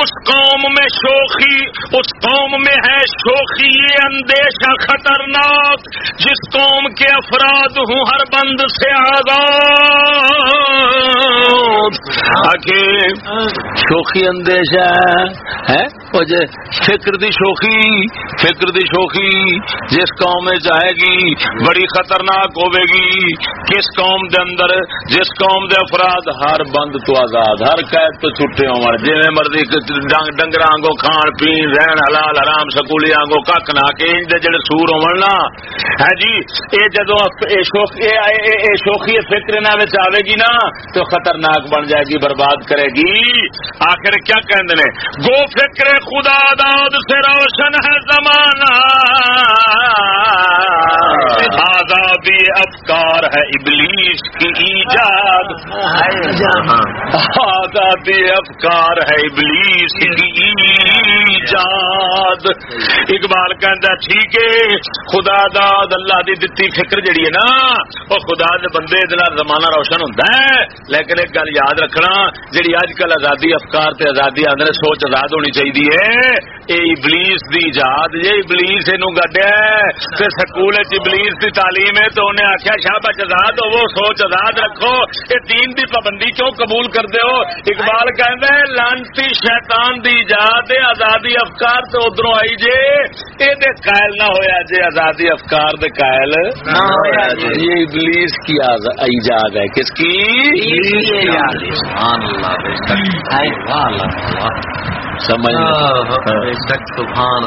اس قوم میں شوخی، اس قوم میں ہے شوخی، یہ اندیشہ خطرناک، جس قوم کے افراد ہوں ہر بند سے آزاد۔ شوخی اندیشہ ہے فکر دی شوخی، فکر دی شوخی، جس قوم میں جائے گی، بڑی خطرناک ہوے گی، کس قوم دے اندر، جس قوم دے افراد ہر بند تو آزاد، ہر قید تو چھٹے ہو جی مرضی ڈنگر آنگو کھان پین، رہن حلال، حرام، سکولی آنگو کھ نہ کے جڑے سور ہو ہے ہاں جی یہ جدو شوخی فکر آئے گی نا، تو خطرناک بن جائے گی، برباد کرے گی۔ آخر کیا کہتے ہیں گو فکر خدا داد سے روشن ہے زمانہ۔ آزادی افکار ہے ابلیس کی ایجاد۔ آزادی افکار ہے ابلیس کی ایجاد۔ اقبال کہتا ٹھیک ہے، خدا داد اللہ دی دتی فکر جڑی ہے نا، وہ خدا دے بندے زمانہ روشن ہوتا ہے۔ لیکن ایک گل یاد رکھنا، جڑی اج کل آزادی افکار تے آزادی آدھے سوچ آزاد ہونی چاہیے ابلیس دی ایجاد جی ابلیس یہ گڈیا سکول ابلیس دی تعلیم ہے تو انہیں آخیا شاہ آزاد ہو سوچ آزاد رکھو یہ دین دی پابندی کیوں قبول کر دو اقبال کہ لانتی شیطان دی ایجاد آزادی افکار تو ادھر آئی جے یہ قائل نہ ہویا جے آزادی افکار دے قائل یہ ابلیس کی ایجاد ہے کس کی؟ سمجھ سبحان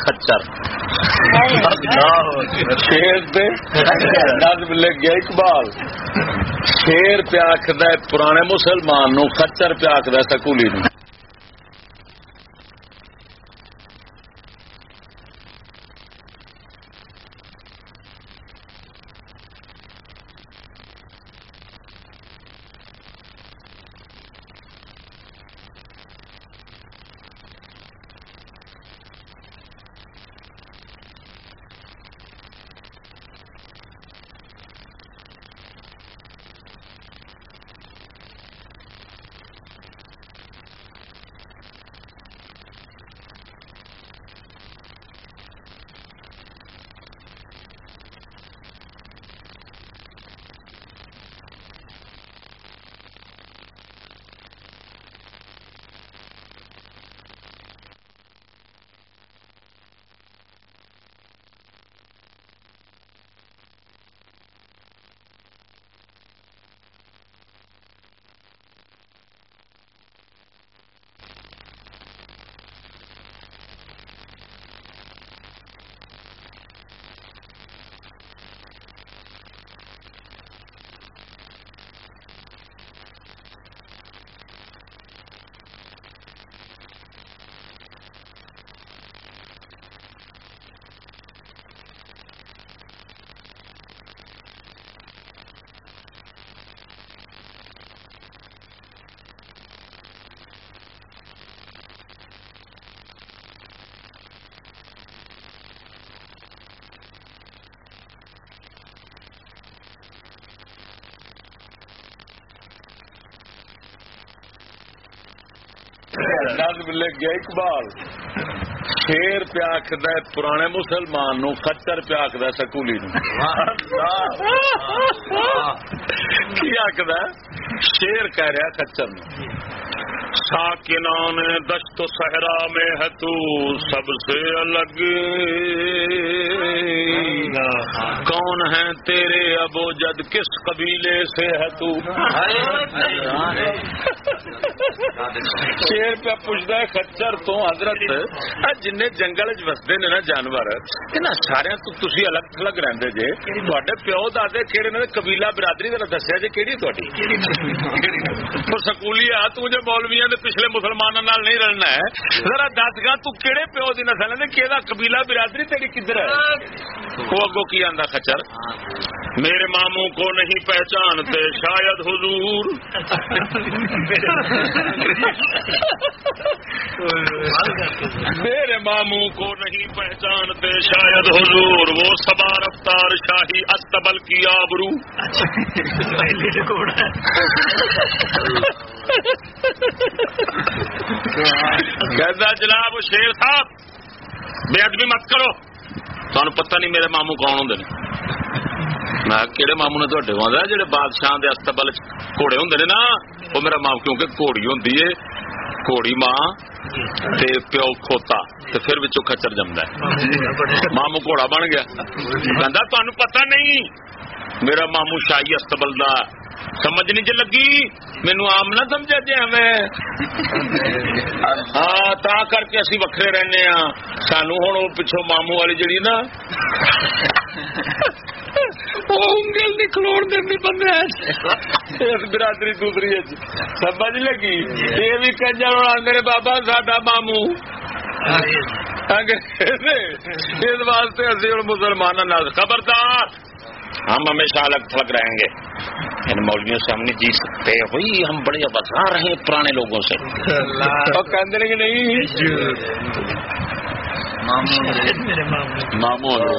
خچر شیر نظم لگ گیا اقبال شیر پہ آخد پرانے مسلمان نو خچر پہ آخد سکولی نو نظم لکھ گیا، اقبال۔ شیر پہ آخد پرانے مسلمان نو خچر پہ آخد سکولی کی آخد شیر کہہ رہا خچر نو۔ ساکنان دشت صحرا میں ہے تو سب سے الگ۔ کون ہے تیرے ابو جد؟ کس قبیلے سے ہے تو؟ شیر پہ پوچھتا ہے خچر تو حضرت جن جنگل چ وستے نے نا جانور سارے تو تسی الگ تھلگ رہندے جے تواڈے پیو دادے کیڑے نے قبیلہ برادری ذرا دسیا کیڑی تواڈی؟ تو سکولی آ تو جو مولویاں دے پچھلے مسلماناں نال نہیں رلنا ہے۔ ذرا دس گا تو پیو دی نسل ہے کیڑا قبیلہ برادری تیری کدھر ہے؟ وہ اگو کی آندا خچر؟ میرے ماموں کو نہیں پہچانتے شاید حضور۔ میرے ماموں کو نہیں پہچانتے شاید حضور، وہ سبا رفتار شاہی استبل کی آبرو۔ کہتا جناب شیر صاحب، بے ادبی مت کرو۔ تمہیں پتہ نہیں میرے ماموں کون ہوں میں کہڑے ماموں نے تے آدھا جہے بادشاہ کے استبل گھوڑے ہوں نے نا وہ میرا مام کیونکہ گھوڑی ہوں گھوڑی ماں تے پیو کھوتا تے پھر بچوں جمد مامو گھوڑا بن گیا تمہیں پتہ نہیں میرا مامو شاہی استبل دا۔ سمجھ نہیں جی لگی؟ مینو آم نہ سمجھا جی ہمیں۔ ہاں تا کر کے اسی وکھرے رہنے ہاں۔ سانو ہوں پچھو مامو والی جڑی نا۔ وہ انگل نہیں کھلوڑ دینی بندے اس برادری دوسری سمجھ لگی؟ یہ بھی کنجر میرے بابا ساڈا مامو۔ اس واسطے اسی ہوں مسلمانوں خبردار۔ ہم ہمیشہ الگ تھلگ رہیں گے۔ ان مولویوں سے ہم نہیں جی سکتے۔ وہی ہم بڑے بتا رہے ہیں پرانے لوگوں سے۔ کہ نہیں مامو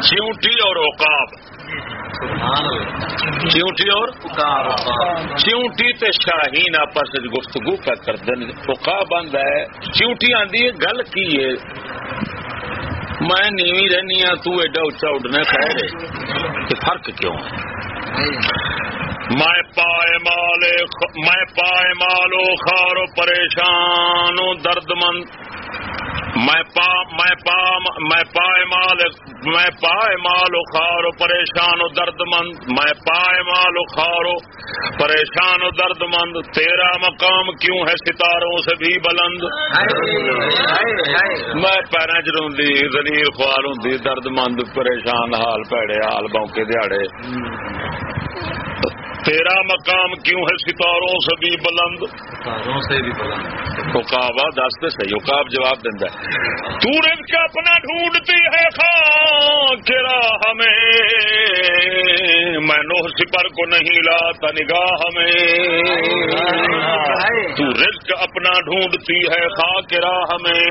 چیونٹی اور اوقاب چیونٹی اور چیونٹی تے شاہین آپس گفتگو کا کردن اوقاب بند ہے۔ چیونٹی آندی ہے، گل کی ہے؟ میں نیوی رہنی ہوں تو ایڈا اچا اڈنا خیر ہے۔ فرق کیوں ہے؟ میں پائے مالے میں پائے مالو خارو پریشان درد مند میں پا میں پا، میں پائے مال، میں پائے خارو پریشان و درد مند میں پائے مالو خارو پریشان و درد مند تیرا مقام کیوں ہے ستاروں سے بھی بلند؟ میں پیروں چ روندی زلیل خوار ہوں درد مند پریشان حال پیڑے حال بونکے دیہڑے تیرا مقام کیوں ہے ستاروں سے بھی بلند؟ ستاروں سے بھی بلند۔ اقاب دس تو صحیح اقاب جواب دینا تو رزق اپنا ڈھونڈتی ہے خاک ہمیں۔ میں نوح سپر کو نہیں لاتا نگاہ میں تو رزق اپنا ڈھونڈتی ہے خاک راہ میں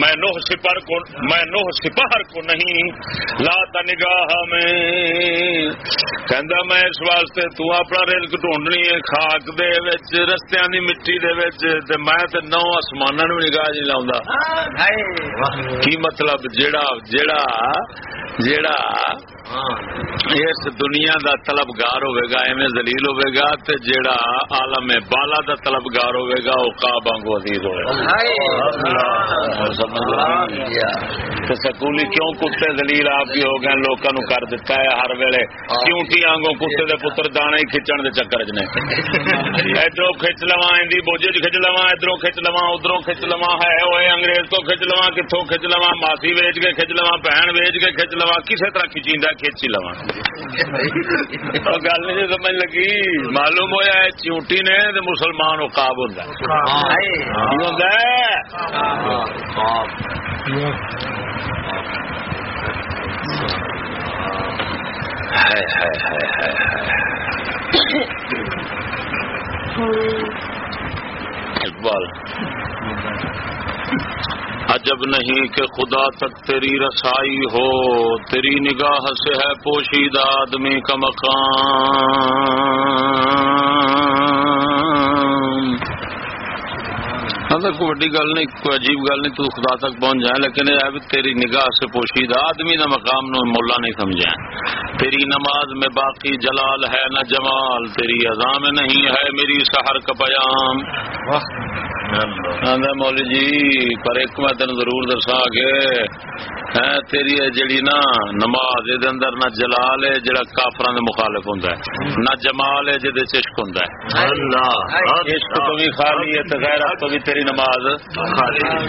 میں نوح سپر کو میں نوح سپہر کو نہیں لاتا نگاہ میں کہندا میں اس واسطے تو اپنا رزق ڈھونڈنی ہے خاک دے وچ رستیاں دی مٹی دے وچ تے میں تے نو آسماناں نو نگاہ نہیں لاوندا کی مطلب جیڑا جیڑا جیڑا اس دنیا دا طلبگار ہوے گا ایویں ذلیل ہوے گا تے جیڑا عالم بالا دا طلبگار ہوے گا او قاب وانگو عزیز ہوے گا سکولی کیوں کتے ذلیل آپ بھی ہو گئے لوکاں نو کر دیتا ہے ہر ویلے کیونٹی آنگو کتے دے پتر دانے ہی کھچن دے چکر چ نے ادھروں کھچ لواں ایندی بوجھے چ کھچ لواں ادھروں کھچ لواں ادھروں کھچ لواں ہے اوئے انگریز تو کھچ لواں کتھوں کھچ لواں ماسی ویچ کے کھچ لواں بہن ویچ کے کھچ لواں کسے طرح کھچیندا کھچ ہی لواں گل نہیں سمجھ لگی معلوم ہویا ہے چیونٹی نے تے مسلمان عقاب ہوندا ہے ہوندا ہے ہائے ہائے ہائے اقبال، عجب نہیں کہ خدا تک تیری رسائی ہو، تیری نگاہ سے ہے پوشیدہ آدمی کا مقام۔ کوئی وڈی گل نہیں کوئی عجیب گل نہیں تو خدا تک پہنچ جائے لیکن یہ بھی تیری نگاہ سے پوشیدہ آدمی نہ مقام نو مولا نہیں سمجھا تیری نماز میں باقی جلال ہے نہ جمال تیری اذا میں نہیں ہے میری سحر کا پیام مولی جی پر ایک میں تین ضرور دسا کہ تیری جڑی نا نماز یہ اندر نہ جلال ہے جڑا کافران دے مخالف ہوں نہ جمال ہے جہد چشک ہوں عشق تو بھی خالی ہے تو غیرت تو بھی تیری نماز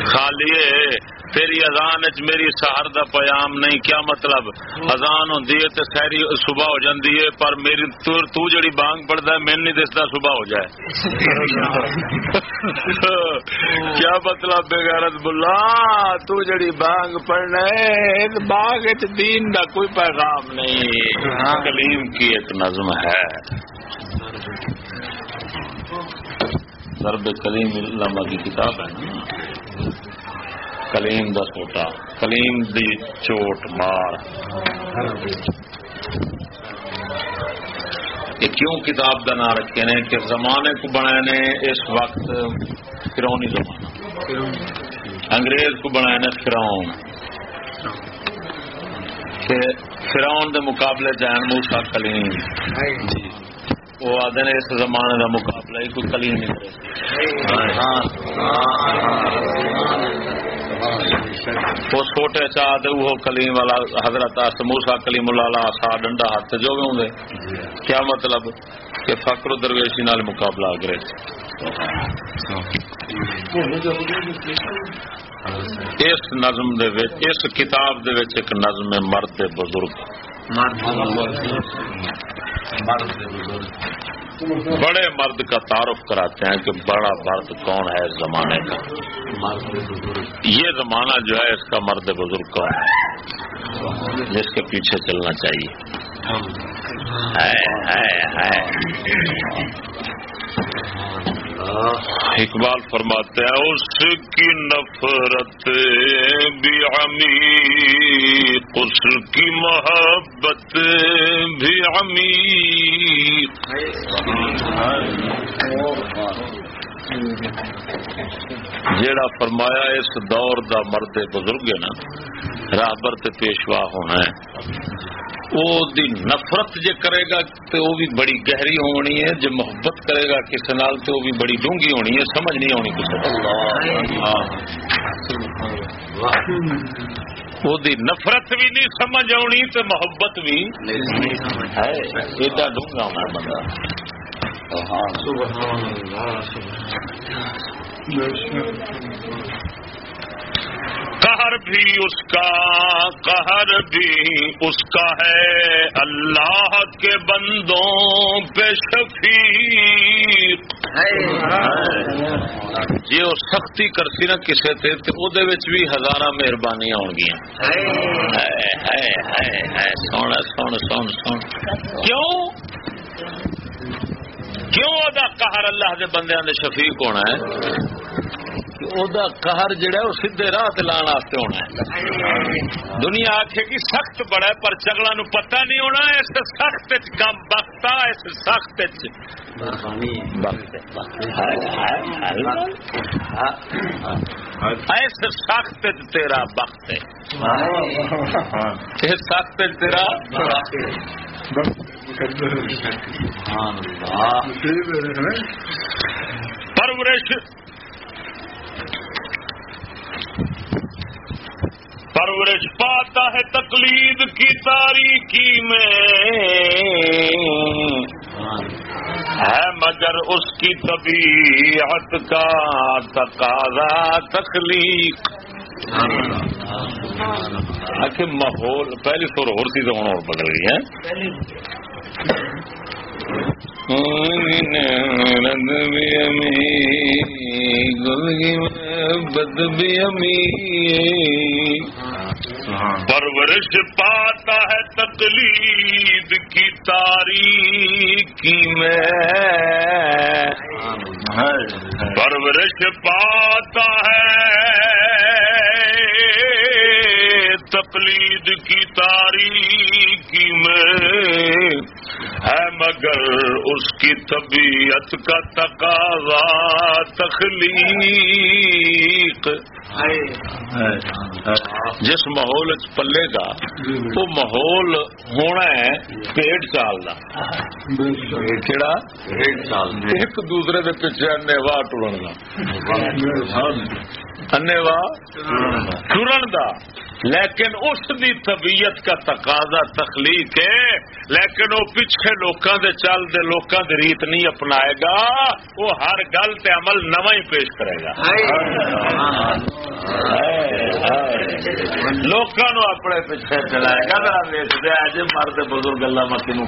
خالی ہے۔ تیری اذان چ میری سہر دا پیام نہیں کیا مطلب؟ اذان ہوں سہری صبح ہو جاتی ہے پر میری تو جڑی بانگ پڑتا ہے میں نہیں دستا صبح ہو جائے۔ کیا مطلب بغیرت بلا تو جڑی بانگ پڑھنا ہے باغ دین دا کوئی پیغام نہیں۔ ہاں، کلیم کی ایک نظم ہے۔ ضرب کلیم علامہ کی کتاب ہے کلیم دا سوٹا، کلیم دی چوٹ مار۔ یہ کیوں کتاب دا نام رکھے نے کہ زمانے کو بنائے نے اس وقت فرونی زمانہ۔ انگریز کو بنائے نے فرون کہ فرون دے مقابلے جان موسا کلیم جی۔ وہ آدھے نے اس زمانے کا مقابلہ ہی کوئی کلیم نہیں ہاں وہ چھوٹے چاہ وہ کلیم والا حضرت موسا کلیم اللہ سا ڈنڈا ہاتھ جو بھی ہوں کیا مطلب؟ کہ فکر درویشی نال مقابلہ کرے۔ اس نظم دے وچ اس کتاب دے وچ ایک نظم مرد بزرگ۔ بڑے مرد کا تعارف کراتے ہیں کہ بڑا مرد کون ہے اس زمانے کا۔ یہ زمانہ جو ہے اس کا مرد بزرگ کون ہے؟ جس کے پیچھے چلنا چاہیے۔ اقبال فرماتے ہیں، اس کی نفرت بھی عمیق، اس کی محبت بھی عمیق۔ جیڑا فرمایا، اس دور دا مرد بزرگ ہے نا رابر پیشوا ہونا ہے۔ دی نفرت جے کرے گا تو وہ بھی بڑی گہری ہونی ہے جے محبت کرے گا کسی نال تو وہ بھی بڑی ڈونگی ہونی ہے سمجھ نہیں ہونی کسی۔ وہ دی نفرت بھی نہیں سمجھ آنی تو محبت بھی ہے ایڈا ڈونگا ہونا بندہ سبحان اللہ قہر بھی اس کا، قہر بھی اس کا ہے۔ اللہ کے بندوں پہ شفیق۔ جی وہ سختی کرسی نا کسی تے تو وہ بھی ہزار مہربانی آن گیا سونا سن سن سن کیوں؟ کیوں دا قہر اللہ دے بندیاں دے شفیق ہونا ہے؟ قہر جڑا وہ راہ لان واسطے ہونا ہے۔ دنیا آخے گی سخت بڑا ہے پر چگلا نو پتہ نہیں ہونا اس سخت کم بخت اس سخت اس سخت تیرا بخت ہے۔ سخت تیرا پرورش۔ پرورش پاتا ہے تقلید کی تاریخی میں۔ ہے مگر اس کی طبیعت کا تقاضا تخلیق۔ ماحول، پہلی سور اور سی تو اور بدل گئی ہے بد بھی امی پرورش پاتا ہے تقلید کی تاریخی میں۔ پرورش پاتا ہے تقلید کی تاریخی میں۔ ہے مگر اس کی طبیعت کا تقاضا تخلیق۔ جس ماحول پلے گا وہ ماحول ہونا ہے پیٹ چال کا کہڑا ایک دوسرے کے پیچھے انے واہ ٹرن کا انے واہ ٹرن کا لیکن اس دی طبیعت کا تقاضا تخلیق ہے۔ لیکن وہ پیچھے لوکاں دے چل دے لوکاں دے ریت نہیں اپنائے گا۔ وہ ہر گل تے عمل نواں ہی پیش کرے گا۔ لوکاں نو اپنے پیچھے چلائے گا۔ ذرا ویچ دے اج مرد بزرگ اللہ مکی نو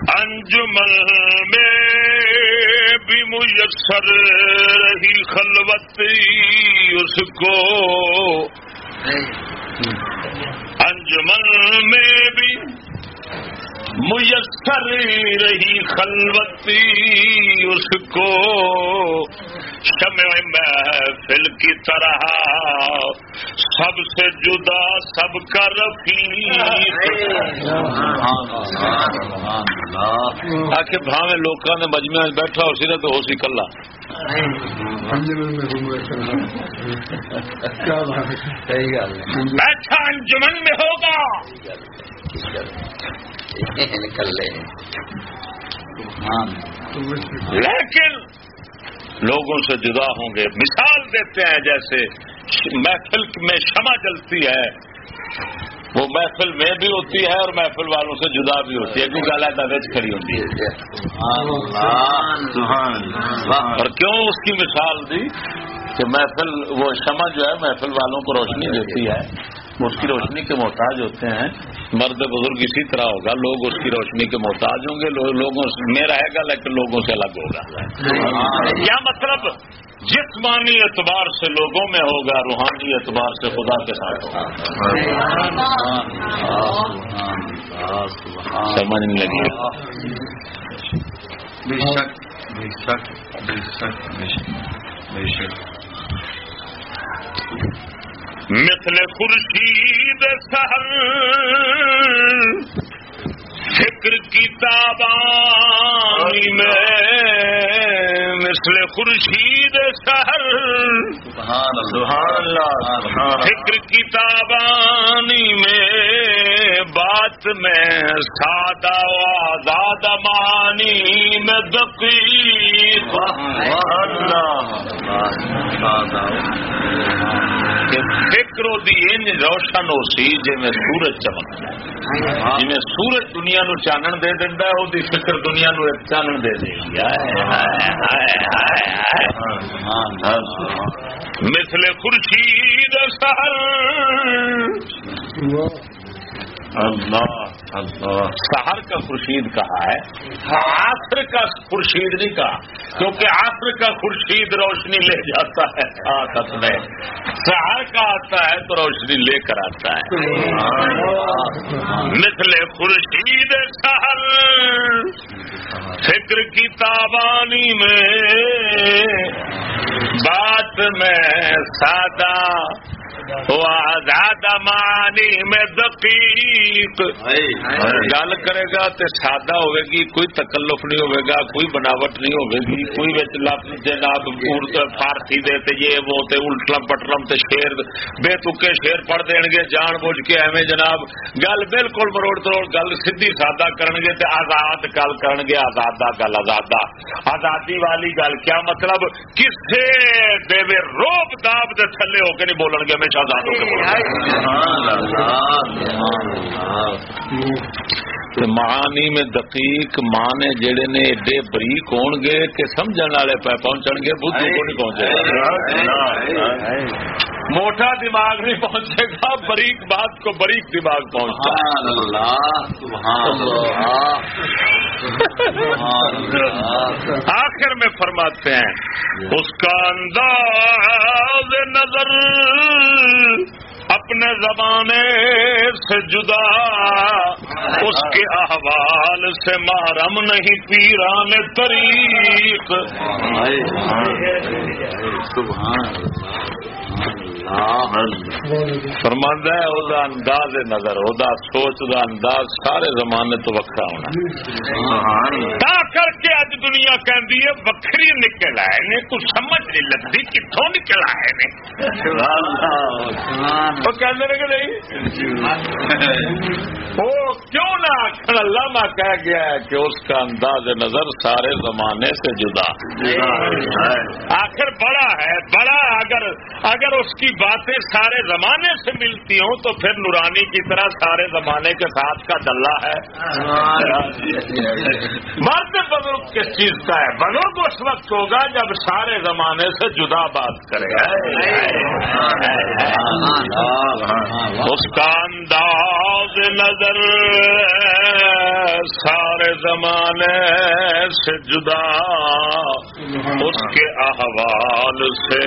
انجمن میں بھی میسر رہی خلوت اس کو۔ انجمن میں بھی میسر رہی خلوتی اس کو۔ شمع محفل کی طرح سب سے جدا سب کا رفیق۔ آ کے بھاوے لوکاں نے مجمع بیٹھا ہو سی تو ہو سی کلا۔ بیٹھا انجمن میں ہوگا۔ لیکن لوگوں سے جدا ہوں گے۔ مثال دیتے ہیں جیسے محفل میں شمع جلتی ہے۔ وہ محفل میں بھی ہوتی ہے اور محفل والوں سے جدا بھی ہوتی ہے کیونکہ علیحدہ ویج کھڑی ہوتی ہے۔ اور کیوں اس کی مثال دی کہ محفل وہ شمع جو ہے محفل والوں کو روشنی دیتی ہے۔ اس کی روشنی کے محتاج ہوتے ہیں۔ مرد بزرگ اسی طرح ہوگا لوگ اس کی روشنی کے محتاج ہوں گے لوگوں میں رہے گا لیکن لوگوں سے الگ ہوگا۔ کیا مطلب؟ جسمانی اعتبار سے لوگوں میں ہوگا روحانی اعتبار سے خدا کے ساتھ ہوگا۔ سمجھ نہیں لگی۔ مثل خورشید سہر فکر کی تابانی میں مثل خورشید سہر فکر کی تابانی میں بات میں سادہ و آزاد مانی میں دقیق۔ فکر دی انج روشن ہو سی جی میں سورج چمک جی میں سورج دنیا دنیا نو چانن دے دینا وہ فکر دنیا نو چانن دے دے مسلے مثل خورشید سہر اللہ اللہ۔ سہر کا خورشید کہا ہے آسر کا خورشید نہیں کہا، کیونکہ آسر کا خورشید روشنی لے جاتا ہے۔ طاقت میں سہر کا آتا ہے تو روشنی لے کر آتا ہے۔ مثل خورشید سہر فکر کی تابانی میں، بات میں سادہ آزاد مانی میں دقیق۔ گل کرے گا تو سادہ ہوئے گی کوئی تکلف نہیں ہوئے گا کوئی بناوٹ نہیں ہوئے گی کوئی بچ لفظ جناب فارسی دے تے یہ وہ تے الٹلم پٹلم تے شیر بے تکے شیر پڑھ دین گے جان بوجھ کے ایویں جناب۔ گل بالکل مروڑ تروڑ گل سیدھی سادہ کرن گے تے آزاد گل کرن گے آزادہ گل آزادہ۔ آزادی والی گل کیا مطلب؟ کسے دے روب داب دے تھلے ہو کے نہیں بولن گے ہمیشہ آزاد کے معانی میں دقیق مانے جڑے نے ایڈے بریک ہون گے کہ سمجھن والے پہ پہنچن گے بدھ کو نہیں پہنچے گا؟ موٹا دماغ نہیں پہنچے گا بریک بات کو بریک دماغ پہنچتا آخر میں فرماتے ہیں اس کا انداز نظر اپنے زمانے سے جدا اس کے احوال سے محرم نہیں پیران طریق۔ فرماندہ ہے وہ انداز نظر وہ سوچ دا انداز سارے زمانے تو وکرا ہونا تا کر کے اج دنیا کہندی ہے وکری نکل آئے نے تو سمجھ نہیں لگتی کتوں نکل آئے نے۔ وہ نہیں؟ وہ کیوں نہ آخر اللہ میں کہہ گیا ہے کہ اس کا انداز نظر سارے زمانے سے جدا۔ آخر بڑا ہے بڑا اگر اگر اس کی باتیں سارے زمانے سے ملتی ہوں تو پھر نورانی کی طرح سارے زمانے کے ساتھ کا ڈلہ ہے۔ مرد بزرگ کس چیز کا ہے؟ بزرگ اس وقت ہوگا جب سارے زمانے سے جدا بات کرے اس کا انداز نظر سارے زمانے سے جدا۔ اس کے احوال سے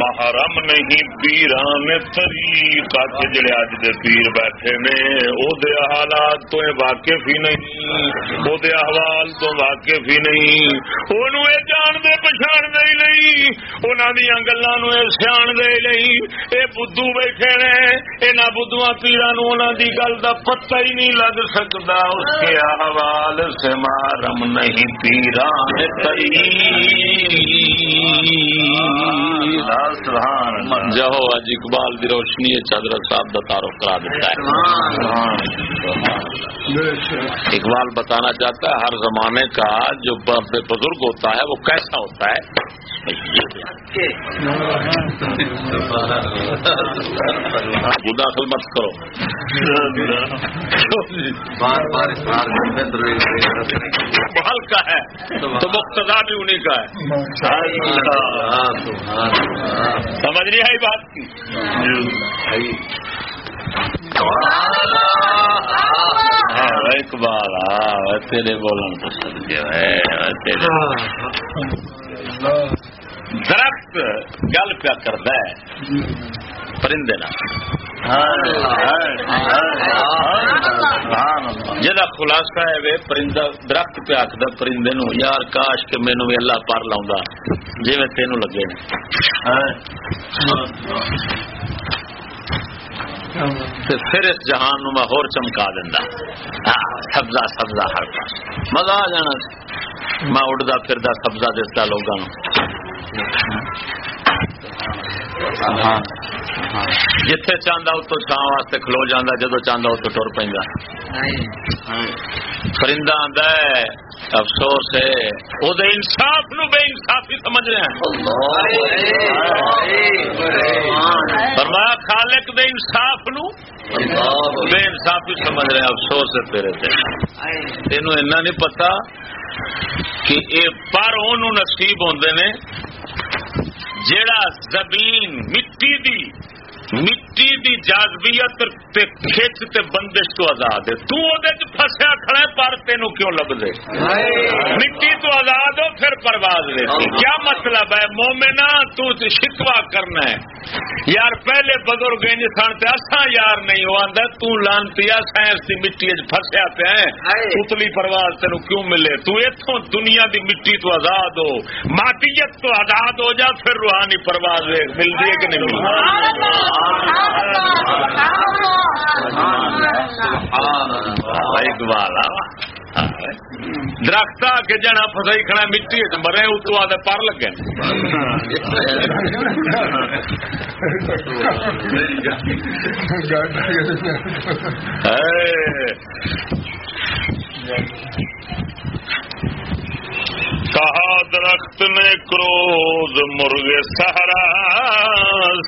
محرم نہیں، پیران طریقہ کے جڑے اج دے پیر بیٹھے نے، او دے حالات تو واقف ہی نہیں، او دے احوال تو واقف ہی نہیں۔ اونوں اے جان دے پہچان دے ہی نہیں انہاں دی گلاں نو اے سیان دے نہیں۔ اے بدھو بیٹھے نے انہاں بدھواں پیراں نو انہاں دی گل دا پتہ ہی نہیں لگ سکدا، اس کے احوال سے محرم نہیں، پیران طریقہ جہو اج اقبال دی روشنی چادر صاحب کا تعارف کرا دیتا ہے۔ اقبال بتانا چاہتا ہے ہر زمانے کا جو بزرگ ہوتا ہے وہ کیسا ہوتا ہے؟ داخل مت کرو۔ ہلکا ہے تو مقتدا بھی انہیں کا ہے۔ سمجھ نہیں آئی بات کی۔ اقبال تیرے بولن پسند گیا درخت گل پیا کرتا ہے۔ پرندے جا خلاصہ ہے وے پرندہ، درخت پہ آخر پرندے نو، یار کاش کے مینو بھی اللہ پر لا جی میں تین لگے پھر اس جہان نو میں ہور چمکا دینا سبزہ سبزہ ہر مزہ آ جانا۔ میں اڈتا پھردا سبزہ دستا لوگوں جتھے چاہتا اتو چھان واسطے کھلو جانا جدو چاہتا اتو ٹر پہ پرندہ آدھا ہے، افسوس ہے۔ وہ انصاف نو بے انصافی سمجھ رہے ہیں۔ فرمایا، خالق دے انصاف نو بے انصافی سمجھ رہے ہیں، افسوس ہے تیرے تے۔ تینوں اینا نہیں پتا کہ اے پر نصیب ہوندے نے جیڑا زمین مٹی دی مٹی دی جازبیت تے کھچ تے بندش تو آزاد ہے۔ تو دے چ پھسیا کھڑا ہے پر تینو کیوں لب دے مٹی تو آزاد ہو پھر پرواز دے کیا مطلب ہے؟ مومنا تو شکوا کرنا ہے۔ یار پہلے بزرگ انج سن تے اساں یار نہیں ہو آندا تو لانتی سائنس دی مٹی وچ پھسیا پیا ہے۔ اتلی پرواز تینو کیوں ملے؟ تو ایتھوں دنیا دی مٹی تو آزاد ہو۔ مادیت تو آزاد ہو جا پھر روحانی پرواز مل دی کہ نہیں درخت آ کے جنا فسائی کھڑا مٹی مرے اتو آدھے پر لگے کہا درخت نے کروز مرغ سہرا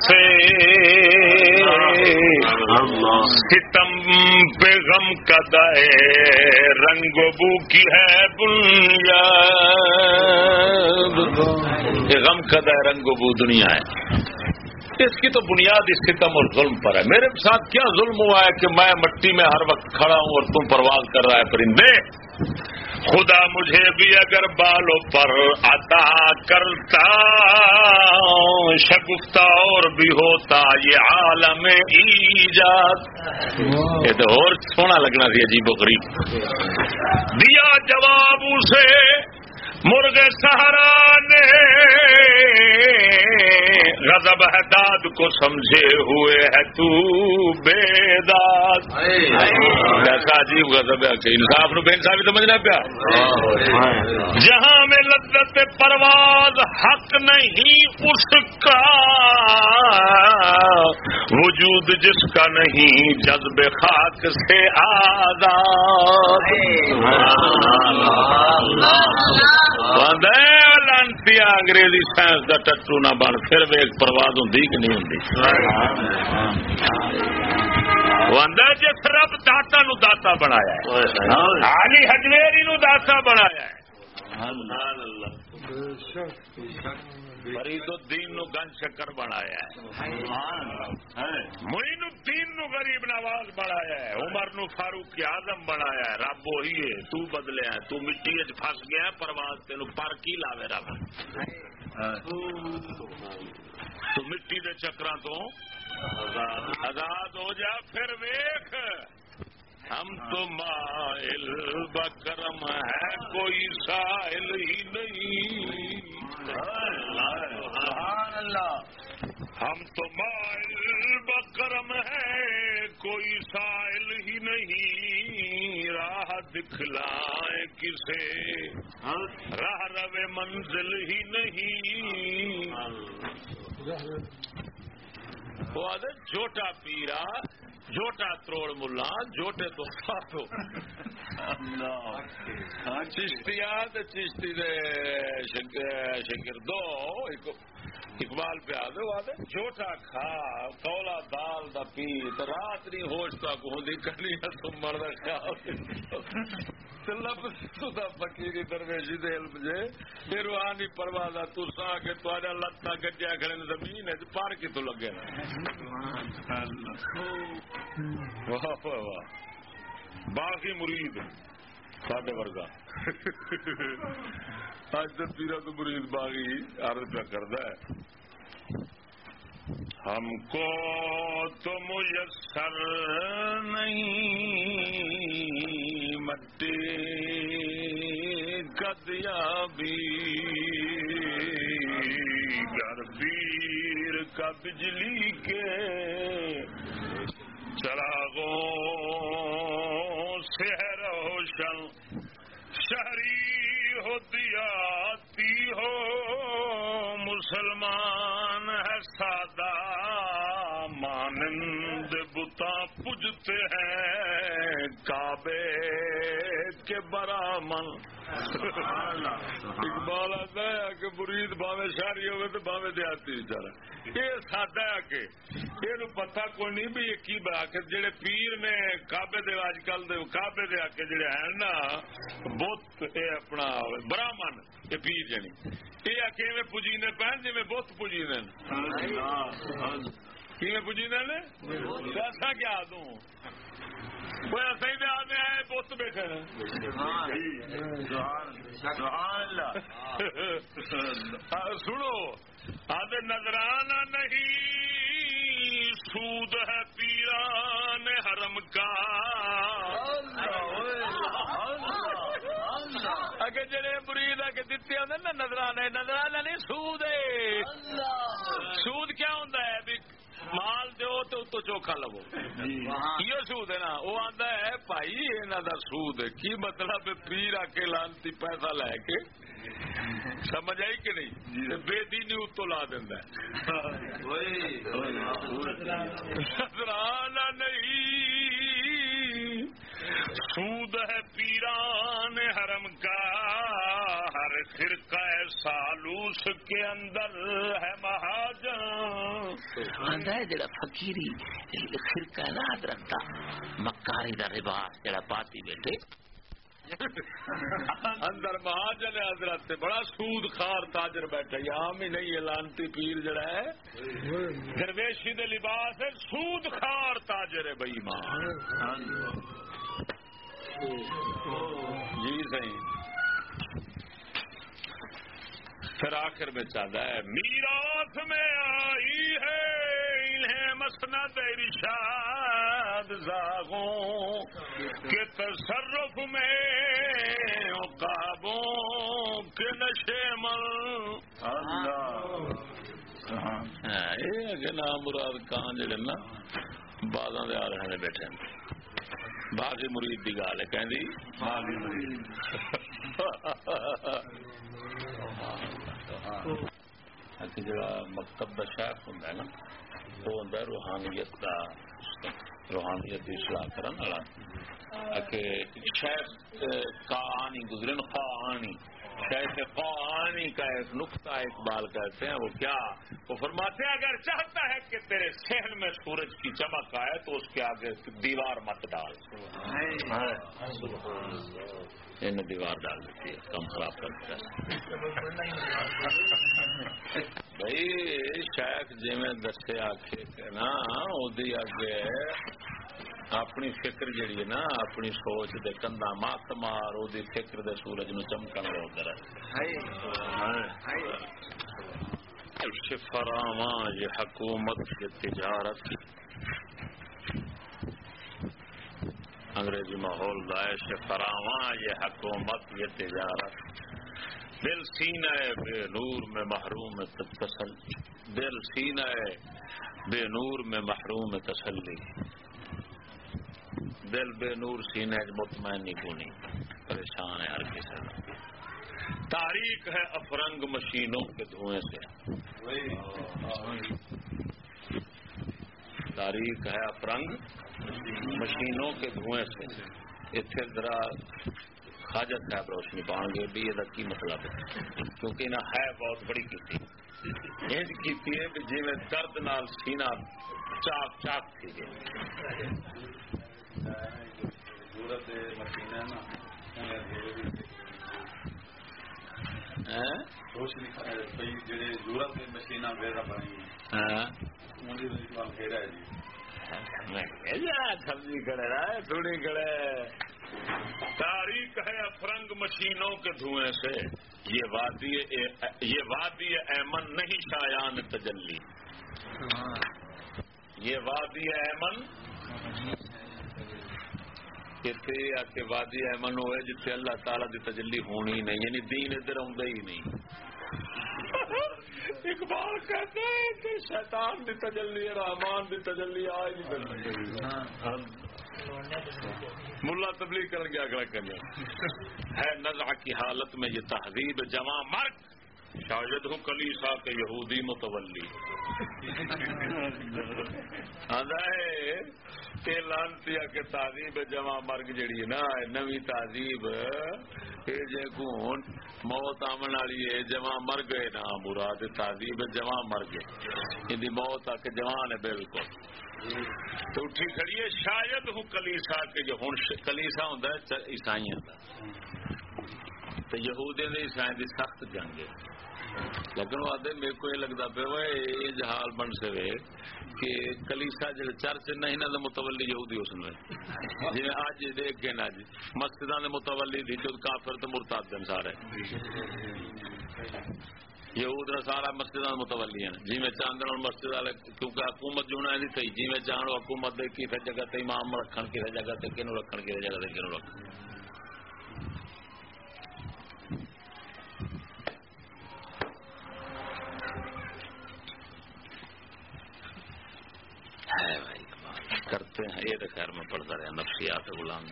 سے۔ ستم پہ غم کا رنگ بو کی ہے بنیا غم کا دائے، رنگ بو دنیا ہے۔ اس کی تو بنیاد اس ستم اور ظلم پر ہے۔ میرے ساتھ کیا ظلم ہوا ہے کہ میں مٹی میں ہر وقت کھڑا ہوں اور تم پرواز کر رہا ہے پرندے؟ خدا مجھے بھی اگر بالوں پر عطا کرتا شگفتا اور بھی ہوتا، یہ عالم ایجاد۔ یہ تو اور سونا لگنا سی عجیب و غریب۔ دیا جواب اسے مرغ سہارا نے غضب ہے داد کو سمجھے ہوئے ہے تو بے داد۔ ایسا عجیب غضب ہے کہ انصاف نو بے انصافی سمجھنا پیا۔ جہاں میں لذت پرواز حق نہیں اس کا، وجود جس کا نہیں جذب خاک سے آزاد۔ لانتی انگریزی سائنس کا ٹٹو نہ بن پھر بھی ایک پرواز ہوں کہ نہیں ہوں جس رب داتا نو داتا بنایا ہے۔ علی ہجویری نو داتا بنایا ہے۔ فرید الدین نو گن شکر بنایا ہے۔ معین الدین نو غریب نواز بنایا ہے۔ عمر نو فاروق اعظم بنایا ہے۔ رب وہی ہے۔ تو بدلے تو مٹی پھس گیا پرواز تین پر کی لاوے رب۔ تو مٹی دے چکراں تو آزاد ہو جا۔ پھر ویخ ہم تو مائل بکرم ہے کوئی سائل ہی نہیں۔ ہم تو مائل بکرم ہے کوئی سائل ہی نہیں۔ راہ دکھلائے کسے، راہ رو منزل ہی نہیں۔ وہ آدھے جھوٹا پیرا جھوٹا تروڑ ملا جھوٹے تو ساتھو چشتیا چشتی دے شکر دو اقبال پہ آدھے آدھے۔ جھوٹا کھا کولا دال دا پی رات نہیں ہوش تک ہوندی کرنی ہے تو مرد کھا۔ لب تا فقیری درویشی دے علم جے۔ پھر روحانی پروازہ تو سا کے تو آجا لتا گجیا کھڑے زمین ہے، پار کی تو لگے واہ واہ واہ۔ باقی مرید ساڈے ورگا۔ اج تو پیرا تو مرید باغی عرض پہ کرتا ہے۔ ہم کو تو میسر نہیں، مٹی کدیا بھی۔ گھر پیر کا بجلی کے چراغوں سے روشن۔ پجتے ہیں کعبے کے برامن۔ اقبال آتا ہے کہ مرید باوے شہری ہوئے تو باوے دیہاتی بیچارا یہ سادہ ہے کہ یہ پتا کوئی نہیں بھی یہ کی بنا کے جڑے پیر نے کابے دے اج کل دے کابے دے آ کے جڑے ہیں نا، بت اے اپنا برامن یہ پیر جنی۔ یہ کیویں پجینے پہن جی بت پجینے نے؟ ایسا کیا آئے بت بیٹھے سنو آدھے نظرانہ نہیں سود ہے پیران حرم کا۔ اگے جڑے مرید آ کے دیتے نا نظرانہ نظرانہ نہیں سود ہے۔ سود کیا ہوتا ہے؟ مال دو تو اتو چوکھا لو یہ سود ہے نا؟ وہ آتا ہے بھائی یہاں کا سود کی مطلب پیر آ کے لانتی پیسہ لے کے؟ سمجھ آئی کہ نہیں؟ بے دینی اتو لا دینا نہیں۔ سود ہے پیران حرم کا ہر فرقہ سالوس کے اندر ہے مہاجن ہے جڑا فقیری فرقہ ہے نا حضرت دا مکاری دا رباس جڑا پاتی بیٹھے۔ اندر مہاجن حضرت بڑا سود خار تاجر بیٹھا عام ہی نہیں لانتی پیر جڑا ہے۔ درویشی دے لباس ہے سود خار تاجر ہے بئی ماں جی صحیح۔ پھر آخر میں چاہتا ہے، میراث میں آئی ہے، انہیں مسند ارشاد زاغوں کے تصرف میں، عقابوں کے نشے مل۔ اللہ۔ ہاں، یہ نام مراد کان جڑے نا بازاں دے آ رہے ہیں بیٹھے باغی مرید دی گال ہے جڑا مکتب کا شیخ ہوں نا وہ ہوں روحانیت کا روحانیت کی سلاح کرنے والا۔ شیخ کہانی گزرے نا کہانی شیخ کہانی کا ایک نقطہ اقبال کہتے ہیں، وہ کیا؟ وہ فرماتے ہیں، اگر چاہتا ہے کہ تیرے سہن میں سورج کی چمک آئے تو اس کے آگے دیوار مت ڈال۔ ان دیوار ڈال دیتی ہے، کم خراب کرتا ہے۔ بھائی، شیخ جی میں دسے آخے نا ادی اگے اپنی فکر جیڑی ہے نا اپنی سوچ دے کندا مات مار وہ فکر دے سورج نو چمکن دے ادھر فراواں یہ حکومت کی تجارت انگریزی ماحول داعش فراواں یہ حکومت یہ تجارت دل سینہ بے نور میں محروم تسلی دل سینہ بے نور میں محروم تسلی دل بے نور سینے مطمئن نہیں کونی پریشان ہے ہر کسی تاریخ ہے افرنگ مشینوں کے دھوئیں سے۔ تاریخ ہے افرنگ مشینوں کے دھوئیں سے۔ اتنے ذرا حاجت صاحب روشنی پاؤں گے، بھی یہ کی مطلب ہے۔ کیونکہ نہ ہے بہت بڑی کی انج کی ہے کہ جی میں درد نال سینہ چاک چاک تھی گئی مشین نا مشین رہا تھوڑی تاریخ ہے افرنگ مشینوں کے دھوئیں سے۔ یہ وادی یہ وادی ایمن نہیں شایان تجلی۔ یہ وادی ایمن کتنے وادی ایمن ہوئے جتنے اللہ تعالی دی تجلی ہونی نہیں یعنی دین ادھر ہی نہیں اقبال کہتے ہیں کہ شیطان دی تجلی رحمان دی تجلی آج ملا تبلیغ کر گیا اگلا کرنے ہے نزع کی حالت میں یہ تہذیب جمع مرگ شاید ہوں کلیسا کے یہودی متولی کہ لانتی کے تہذیب جمع مرگ جڑی ہے نا نوی تہذیب جے کون، موت آمن والی ہے، جمع مر گئے نا، مراد تہذیب جمع مر گئے ان موت آ کے جوان ہے بالکل۔ تو اٹھی کھڑی ہے، شاید ہوں کلیسا کے جو ہوں کلیسا ہوں عیسائی تو یہودی نے عیسائی کی سخت جنگ ہے۔ لیکن وہ آدھے میرے کو یہ لگتا پہ وہ یہ جہال بن سکے کہ کلیسا جی چرچ نہ نہیں نہ متولی یہودی اس میں۔ جی اج دیکھ کے نا جی مسجد نے متولی تھی جو کافر تو مرتاد دن سارے۔ یہود نے سارا مسجد متولی ہیں۔ جی میں چاند مسجد والے، کیونکہ حکومت جو نہیں تھی جی میں چاند حکومت دے کسی جگہ تے امام رکھن کسی جگہ تے کنو رکھن کسی جگہ تے کنو رکھن۔ ہے بھائی، کرتے ہیں، یہ خیر میں پڑھتا رہا، نفسیات غلام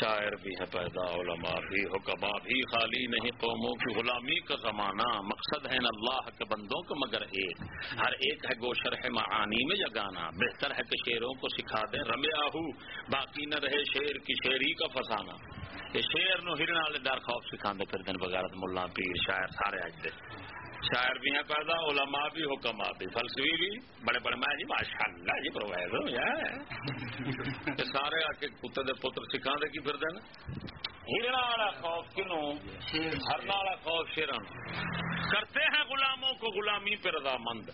شاعر بھی ہے پیدا، علماء بھی حکما بھی، خالی نہیں، قوموں کی غلامی کا زمانہ۔ مقصد ہے اللہ کے بندوں کو، مگر ایک۔ ہر ایک ہے گوشر ہے معانی میں یا گانا۔ بہتر ہے کہ شیروں کو سکھا دیں، رمے آہو۔ باقی نہ رہے شیر کی شیری کا فسانا یہ شیر نو ہرن والے ڈر خوف سکھا دے پھر دن بغیرت ملا پیر، شاعر، سارے آج دے شاعر بھی ہیں پیدا علماء بھی حکما بھی فلسفی بھی بڑے بڑے میں جی ماشاء اللہ جی پروفیسر یار سارے آ کے کتے دے پتر سکھا دے کی پھر دین ہرنا والا خوف کنو ہرنا والا خوف شیرن کرتے ہیں غلاموں کو غلامی پہ رضا مند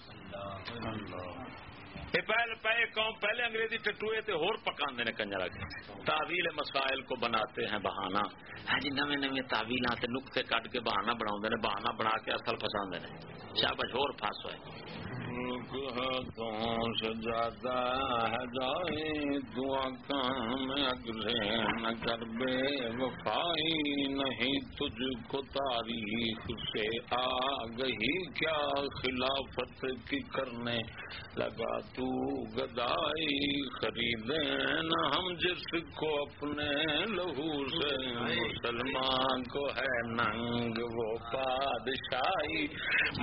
یہ پہلے پہلے قوم پہلے انگریزی ٹٹوئے تے ہور پکاندے نے کنجرا کے تعویل مسائل کو بناتے ہیں بہانہ۔ ہاں جی نویں نویں تعویلاں تے نقطے کٹ کے بہانہ بناوندے نے، بہانہ بنا کے اصل پھساندے نے۔ شابش ہور پھاس ہوئے۔ سے زیادہ ہے جائے دعا کام اگلے نہ کر، بے وفائی نہیں تجھ کو تاریخ سے آ گئی کیا خلافت کی کرنے لگا تو گدائی خریدے نہ ہم جس کو اپنے لہو سے مسلمان کو ہے ننگ وہ بادشاہی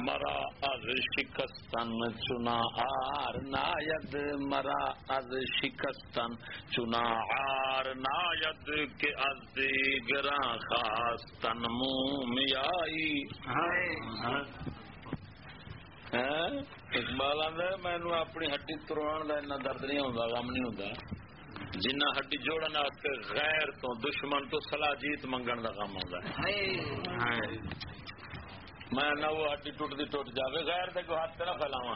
مرا از شکستن چنا آر ناید، مرا از شکستن چنا آر ناید کے از دیگراں خواستن مومیائی ہاں؟ اقبال آدھا مینو اپنی ہڈی تروڑ کا اتنا درد نہیں ہوتا غم نہیں ہوتا جنہ ہڈی جوڑن واسطے غیر تو دشمن تو سلا جیت منگن کا کام آتا ہے میں نہ وہ ہڈی ٹوٹتی ٹوٹ جائے غیر دے کو ہاتھ نہ پھیلاوا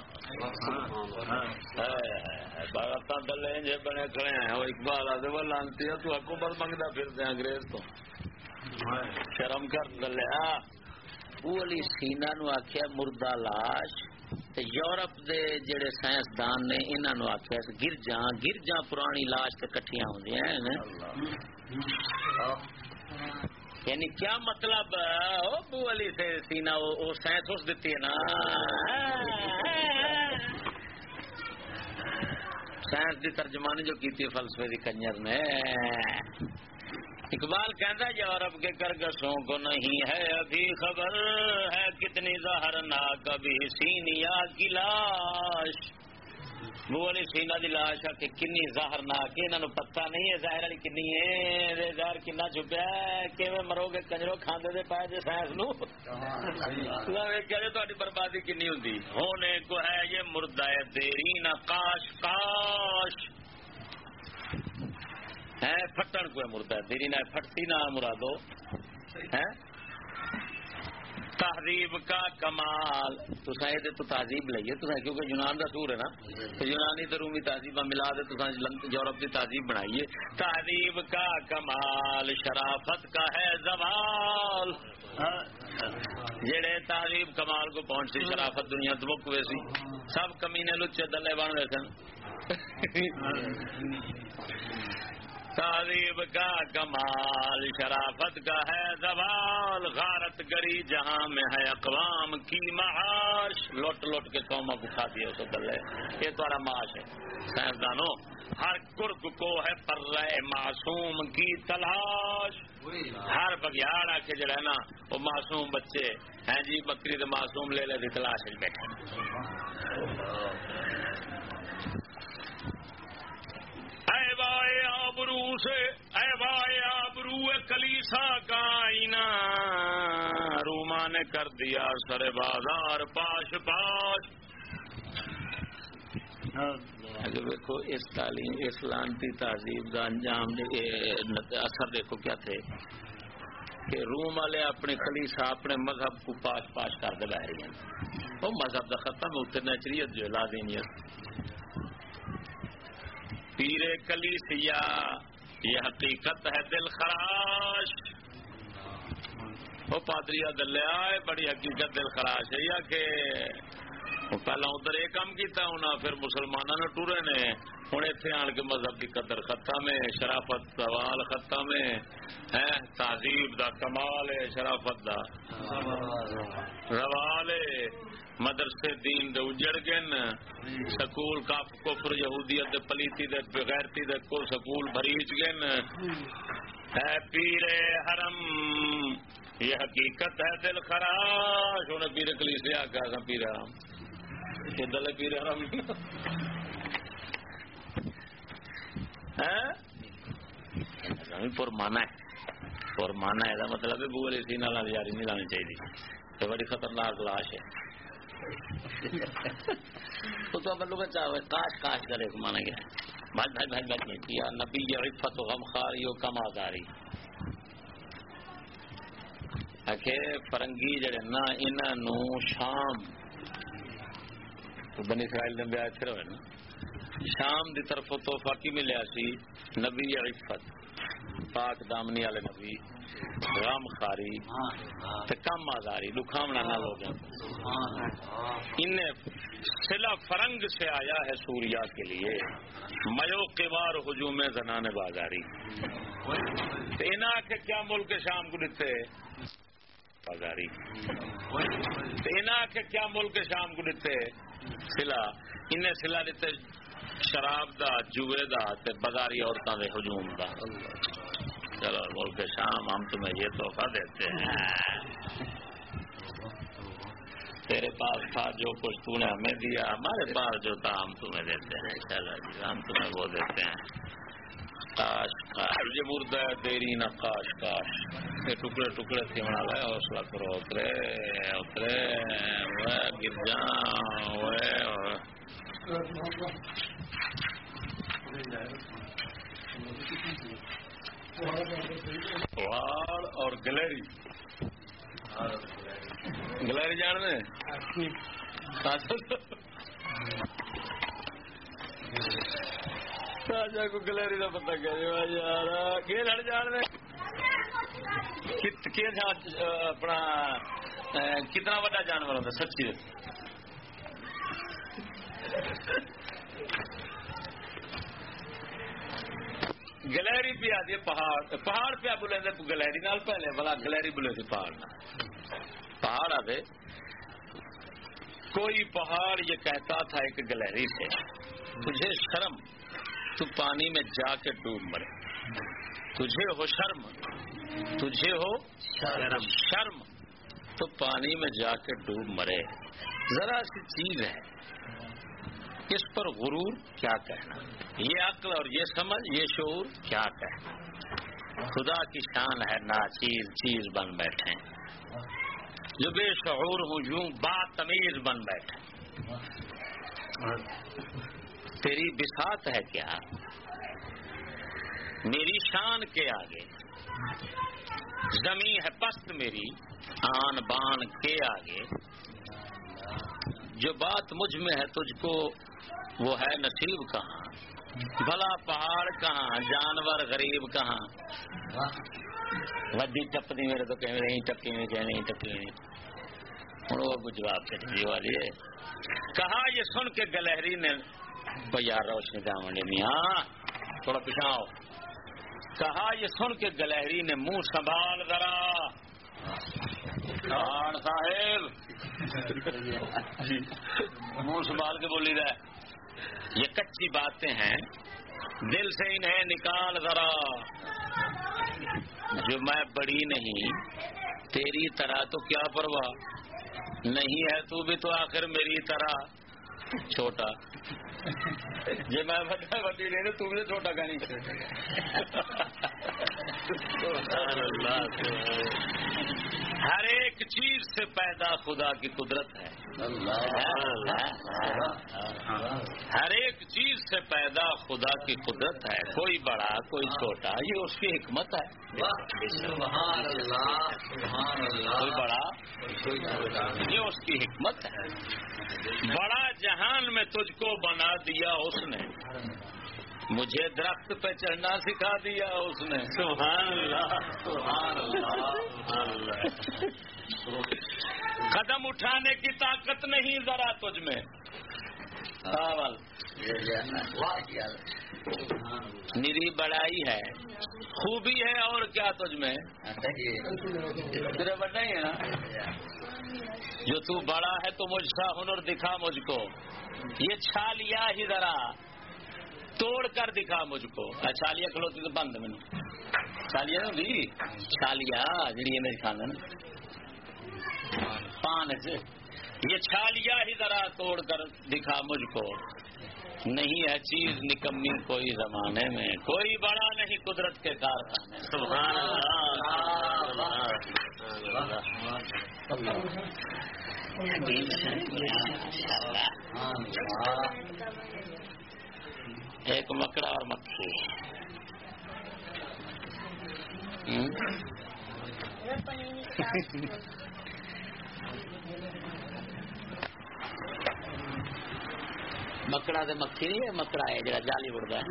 بارات دلے جے بنے کھڑے ہیں وہ اقبال آدھے وہ لانتی ہے تو حکومت منگتا پھرتے انگریز تو شرم کر دلے ہاں ابو علی سینا نو آخیا مردہ لاش تے یورپ دے جڑے سائنسدان نے انہاں نو آخیا گرجاں گرجاں پرانی لاش تے کٹھیاں ہوندیاں ہیں یعنی کیا مطلب ابو علی سے سینا او, سائنس اس دیتی ہے نا سائنس دی ترجمانی جو کی تھی فلسفے دی کنجر نے اقبال کہتا یورپ کے کرگسوں کو نہیں ہے ابھی خبر، ہے کتنی زہر نہ، کبھی سینیا کی لاش۔ وہ والی سینا دی لاش ہے کہ کنی زہر نہ، کہ انہوں پتہ نہیں ہے ظاہر والی کنی ہے زہر کنا چھپیا ہے، کیویں مرو گے کنجرو کھاندے دے پائے جے سائنس نو؟ کہ تہاڈی بربادی کنی ہوندی؟ ہونے کو ہے یہ مردہ دیری نہ، کاش کاش۔ ہے، پھٹن کو مردہ دیری نہ پھٹتی نہ مرادو۔ ہے تہذیب کا کمال۔ تو سائے تو تہذیب لئیے تو کیونکہ یونان کا سور ہے نا، تو یونانی تو رومی تہذیب ملا دے تو یورپ کی تہذیب بنائیے تہذیب کا کمال، شرافت کا ہے زوال۔ جڑے تہذیب کمال کو پہنچتی، شرافت دنیا تو مک ویسی سب کمینے لچے دلے بن گئے سن۔ تعریب کا کمال شرافت کا ہے زوال غارت گری جہاں میں ہے اقوام کی معاش۔ لوٹ لوٹ کے قوموں کو کھا دیا اسے دلے یہ تمہارا معاش ہے۔ سائنسدانوں ہر کرک کو ہے پر رہے معصوم کی تلاش۔ ہر بگیاڑ آ کے جڑا ہے نا وہ معصوم بچے۔ ہیں جی بکری تو معصوم لے لے تلاش بیٹھے۔ اے وائے آبرو سے، اے وائے آبرو کلیسا کا آئینہ روما نے کر دیا سر بازار، پاش پاش۔ ہاں، دیکھو، اس تعلیم، اس لانتی تہذیب کا انجام اثر دیکھو کیا تھے۔ کہ روم والے اپنے کلیسا، اپنے مذہب کو پاش پاش کر دے رہے ہیں۔ وہ مذہب کا ختم اتنے نیچریت جو لا دینیت پیر کلی سیا یہ حقیقت ہے دل خراش۔ وہ پادری دلیا بڑی حقیقت دل خراش ہے۔ یا کہ پہلا ادھر یہ کام کیتا ہونا پھر مسلمانوں نے ٹورے نے۔ ہوں اتنے آن کے مذہب کی قدر ختم ہے شرافت سوال ختم ہے تہذیب دا کمال ہے، شرافت دا۔ روال ہے۔ مدرسے دین دے اجڑ گئے سکول کا کفر، یہودیت دے، پلیتی دے بغیرتی دے کو سکول بریچ گئے ہے پیر حرم، یہ حقیقت ہے دل خراش۔ انہیں پیر کلیسیا کہا پیر حرم۔ دل پیر حرم۔ ہاں؟ پرمانا ہے۔ پرمانا ہے مطلب بو والی سی نال ہاں جاری نہیں لانی چاہیے تو بڑی خطرناک لاش ہے۔ تو تو لوگ چاہے کاش کاش کرے مانا گیا بھائی بھائی بھائی بھائی کیا نبی عفت و غم خاری و کم آزاری۔ کہ فرنگی جڑے نا انہوں شام بنی اسرائیل دن بیاہ پھر ہوئے نا۔ شام دی طرف توحفہ کی ملیا سی نبی عفت، پاک دامنی والے نبی، غم خاری، تے کم آزاری دکھاونا نہ لوگ ان سلا فرنگ سے آیا ہے سوریا کے لیے۔ میو کمار ہجوم زنان بازاری۔ اینا کے کیا ملک شام کو دیتے؟ بازاری۔ اینا کے کیا ملک شام کو دیتے؟ سلا۔ انہیں سلا دیتے شراب دا جوے دا تے بازاری عورتوں دے ہجوم دا۔ چلو، ملک شام، ہم تمہیں یہ تحفہ دیتے ہیں۔ تیرے پاس تھا جو کچھ تو نے ہمیں دیا، ہمارے پاس جو تھا ہم تمہیں دیتے ہیں۔ چلو جی ہم تمہیں وہ دیتے ہیں۔ کاش کاش۔ یہ مردہ ہے دیری نہ کاش کاش۔ یہ ٹکڑے ٹکڑے تھے بنا لے، حوصلہ کرو۔ اترے اترے۔ وہ گر جاؤ وہ اور گلیری۔ گلیری جان میں راجا کو گلیری کا پتا کیا جی، یار کے لڑ جان میں اپنا کتنا بڑا جانور ہوتا سچی گلیری پہ آتی پہاڑ پہاڑ پہ بولے گلیری نال پہلے، بلا گلیری بولے تھے پہاڑ پہاڑ آتے کوئی پہاڑ یہ کہتا تھا ایک گلیری سے، تجھے شرم، تو پانی میں جا کے ڈوب مرے۔ تجھے ہو شرم، تجھے ہو شرم۔ شرم، تو پانی میں جا کے ڈوب مرے۔ ذرا سی چیز ہے۔ اس پر غرور کیا کہنا؟ یہ عقل اور یہ سمجھ، یہ شعور کیا کہنا؟ خدا کی شان ہے نا چیز چیز بن بیٹھے جو بے شعور ہوں، یوں بات تمیز بن بیٹھے تیری بسات ہے کیا؟ میری شان کے آگے۔ زمین ہے پست میری، آن بان کے آگے۔ جو بات مجھ میں ہے، تجھ کو وہ ہے نصیب کہاں؟ بھلا پہاڑ کہاں؟ جانور غریب کہاں؟ ودی ٹپنی میرے تو کہ نہیں ٹپی میں کہ نہیں ٹپی میں ہوں، وہ جواب کے جی والی کہا یہ سن کے گلہری نے یار روشنی دامنڈی نہیں ہاں تھوڑا پیچھا آؤ کہا یہ سن کے گلہری نے منہ سنبھال ذرا۔ خان صاحب. منہ سنبھال کے بولی رہے یہ کچی باتیں ہیں. دل سے انہیں نکال ذرا. جو میں بڑی نہیں تیری طرح تو کیا پرواہ؟ نہیں ہے تو بھی تو آخر میری طرح. چھوٹا. جی میں بڑا بڑی نہیں تو بھی چھوٹا کا نہیں ہر ایک چیز سے پیدا خدا کی قدرت ہے۔ ہر ایک چیز سے پیدا خدا کی قدرت ہے۔ کوئی بڑا، کوئی چھوٹا، یہ اس کی حکمت ہے۔ کوئی بڑا، یہ اس کی حکمت ہے۔ بڑا جہان میں تجھ کو بنا دیا اس نے۔ مجھے درخت پہ چڑھنا سکھا دیا اس نے۔ سبحان اللہ سبحان اللہ قدم اٹھانے کی طاقت نہیں ذرا تجھ میں۔ نری بڑائی ہے۔ خوبی ہے اور کیا تجھ میں؟ تیرے بڑا ہی ہے نا۔ جو تو بڑا ہے تو مجھ سا ہنر دکھا مجھ کو۔ یہ چھالیا ہی ذرا۔ توڑ کر دکھا مجھ کو۔ چھالیا کھلوتی تو بند میں چھالیا بھی چھالیا جڑی میری کھانا نا۔ پان سے یہ چھالیا ہی ذرا توڑ کر دکھا مجھ کو۔ نہیں ہے چیز نکمی کوئی زمانے میں۔ کوئی بڑا نہیں قدرت کے کارخانے۔ سبحان ایک مکڑا اور مکھی مکڑا تو مکھی نہیں ہے مکڑا ہے جڑا جالی اڑتا ہے۔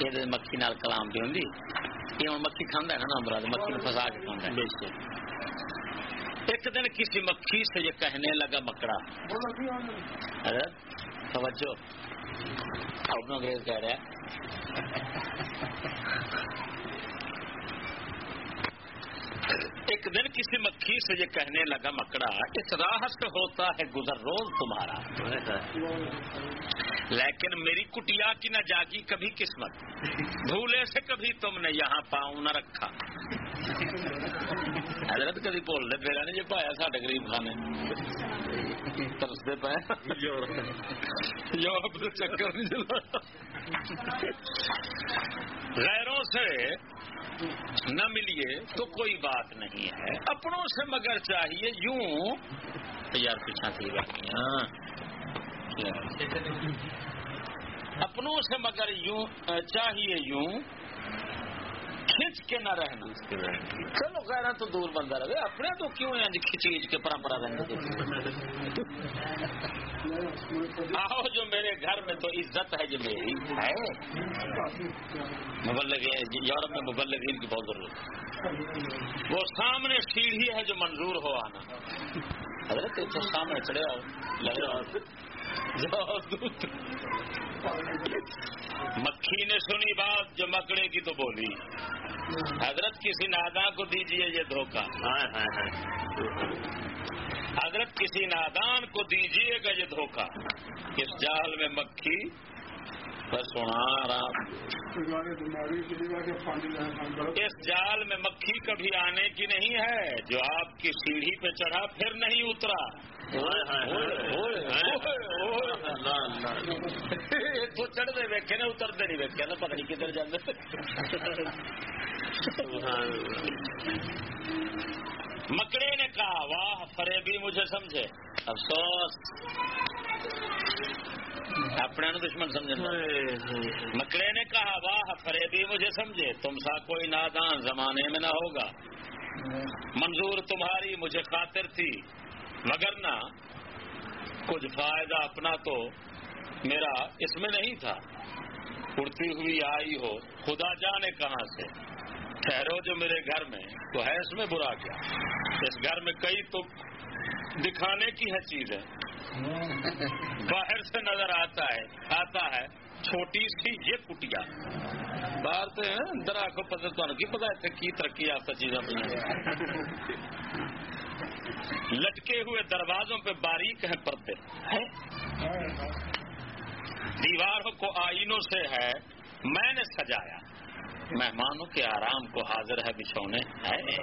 یہ مکھی نال کلام بھی ہوں یہ ہوں مکھی کھانا ہے نا نمبر مکھی فسا کے کھانا ہے۔ ایک دن کسی مکھی سے یہ کہنے لگا مکڑا۔ ارے توجہ انگریز کہہ رہا ہے۔ ایک دن کسی مکھی سے یہ کہنے لگا، مکڑا، اس راہ سے ہوتا ہے گزر روز تمہارا۔ لیکن میری کٹیا کی نہ جاگی کبھی قسمت۔ بھولے سے کبھی تم نے یہاں پاؤں نہ رکھا۔ حضرت کبھی بول دے پھر نہیں جی پایا ساڈے غریب خانے ترستے پے یورپ سے چکر نہیں چلا غیروں سے نہ ملیے تو کوئی بات نہیں ہے اپنوں سے مگر چاہیے یوں یار پیچھا تھی اپنوں سے مگر یوں چاہیے یوں کھچ کے نہ رہنا۔ چلو کہنا تو دور بندہ رہے۔ اپنے تو کیوں ہے جی کھچیچ کے پرمپرا رہنے آؤ جو میرے گھر میں تو عزت ہے جو میری، ہے؟ مبلغ جی، یورپ میں مبلغین کی بہت ضرورت وہ سامنے سیڑھی ہے جو منظور ہو آنا۔ حضرت سامنے چڑھے آؤ، لگ رہا مکھی نے سنی بات جو مکڑے کی تو بولی۔ حضرت کسی نادا کو دیجیے یہ دھوکہ۔ حضرت کسی نادان کو دیجیے گا یہ دھوکہ۔ اس جال میں مکھی۔ بس سنا اس جال میں مکھی کبھی آنے کی نہیں ہے۔ جو آپ کی سیڑھی پہ چڑھا پھر نہیں اترا۔ تو چڑھتے ویکے نا اترتے نہیں ویکے نا پتہ نہیں کدھر جاتے مکڑے نے کہا واہ فرے بھی مجھے سمجھے افسوس اپنے دشمن سمجھے مکڑے نے کہا واہ فرے بھی مجھے سمجھے تم سا کوئی نادان زمانے میں نہ ہوگا منظور تمہاری مجھے خاطر تھی مگر نہ کچھ فائدہ اپنا تو میرا اس میں نہیں تھا۔ اڑتی ہوئی آئی ہو، خدا جانے کہاں سے۔ ٹھہرو جو میرے گھر میں، تو ہے اس میں برا کیا۔ اس گھر میں کئی تو دکھانے کی ہے چیز ہے باہر سے نظر آتا ہے آتا ہے، چھوٹی سی یہ کٹیا۔ باہر سے اندر آ کو پتہ تو کی پتا ہے کی ترقی آتا چیزیں لٹکے ہوئے دروازوں پہ باریک ہیں پردے۔ دیواروں کو آئینوں سے ہے میں نے سجایا۔ مہمانوں کے آرام کو حاضر ہے بچھونے۔ ہے۔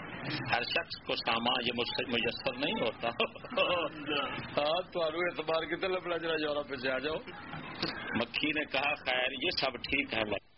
ہر شخص کو ساما یہ مجھ سے میسر نہیں ہوتا۔ ہاں اعتبار کی طرف لگ رہا یورپ سے آ جاؤ۔ مکھی نے کہا خیر یہ سب ٹھیک ہے۔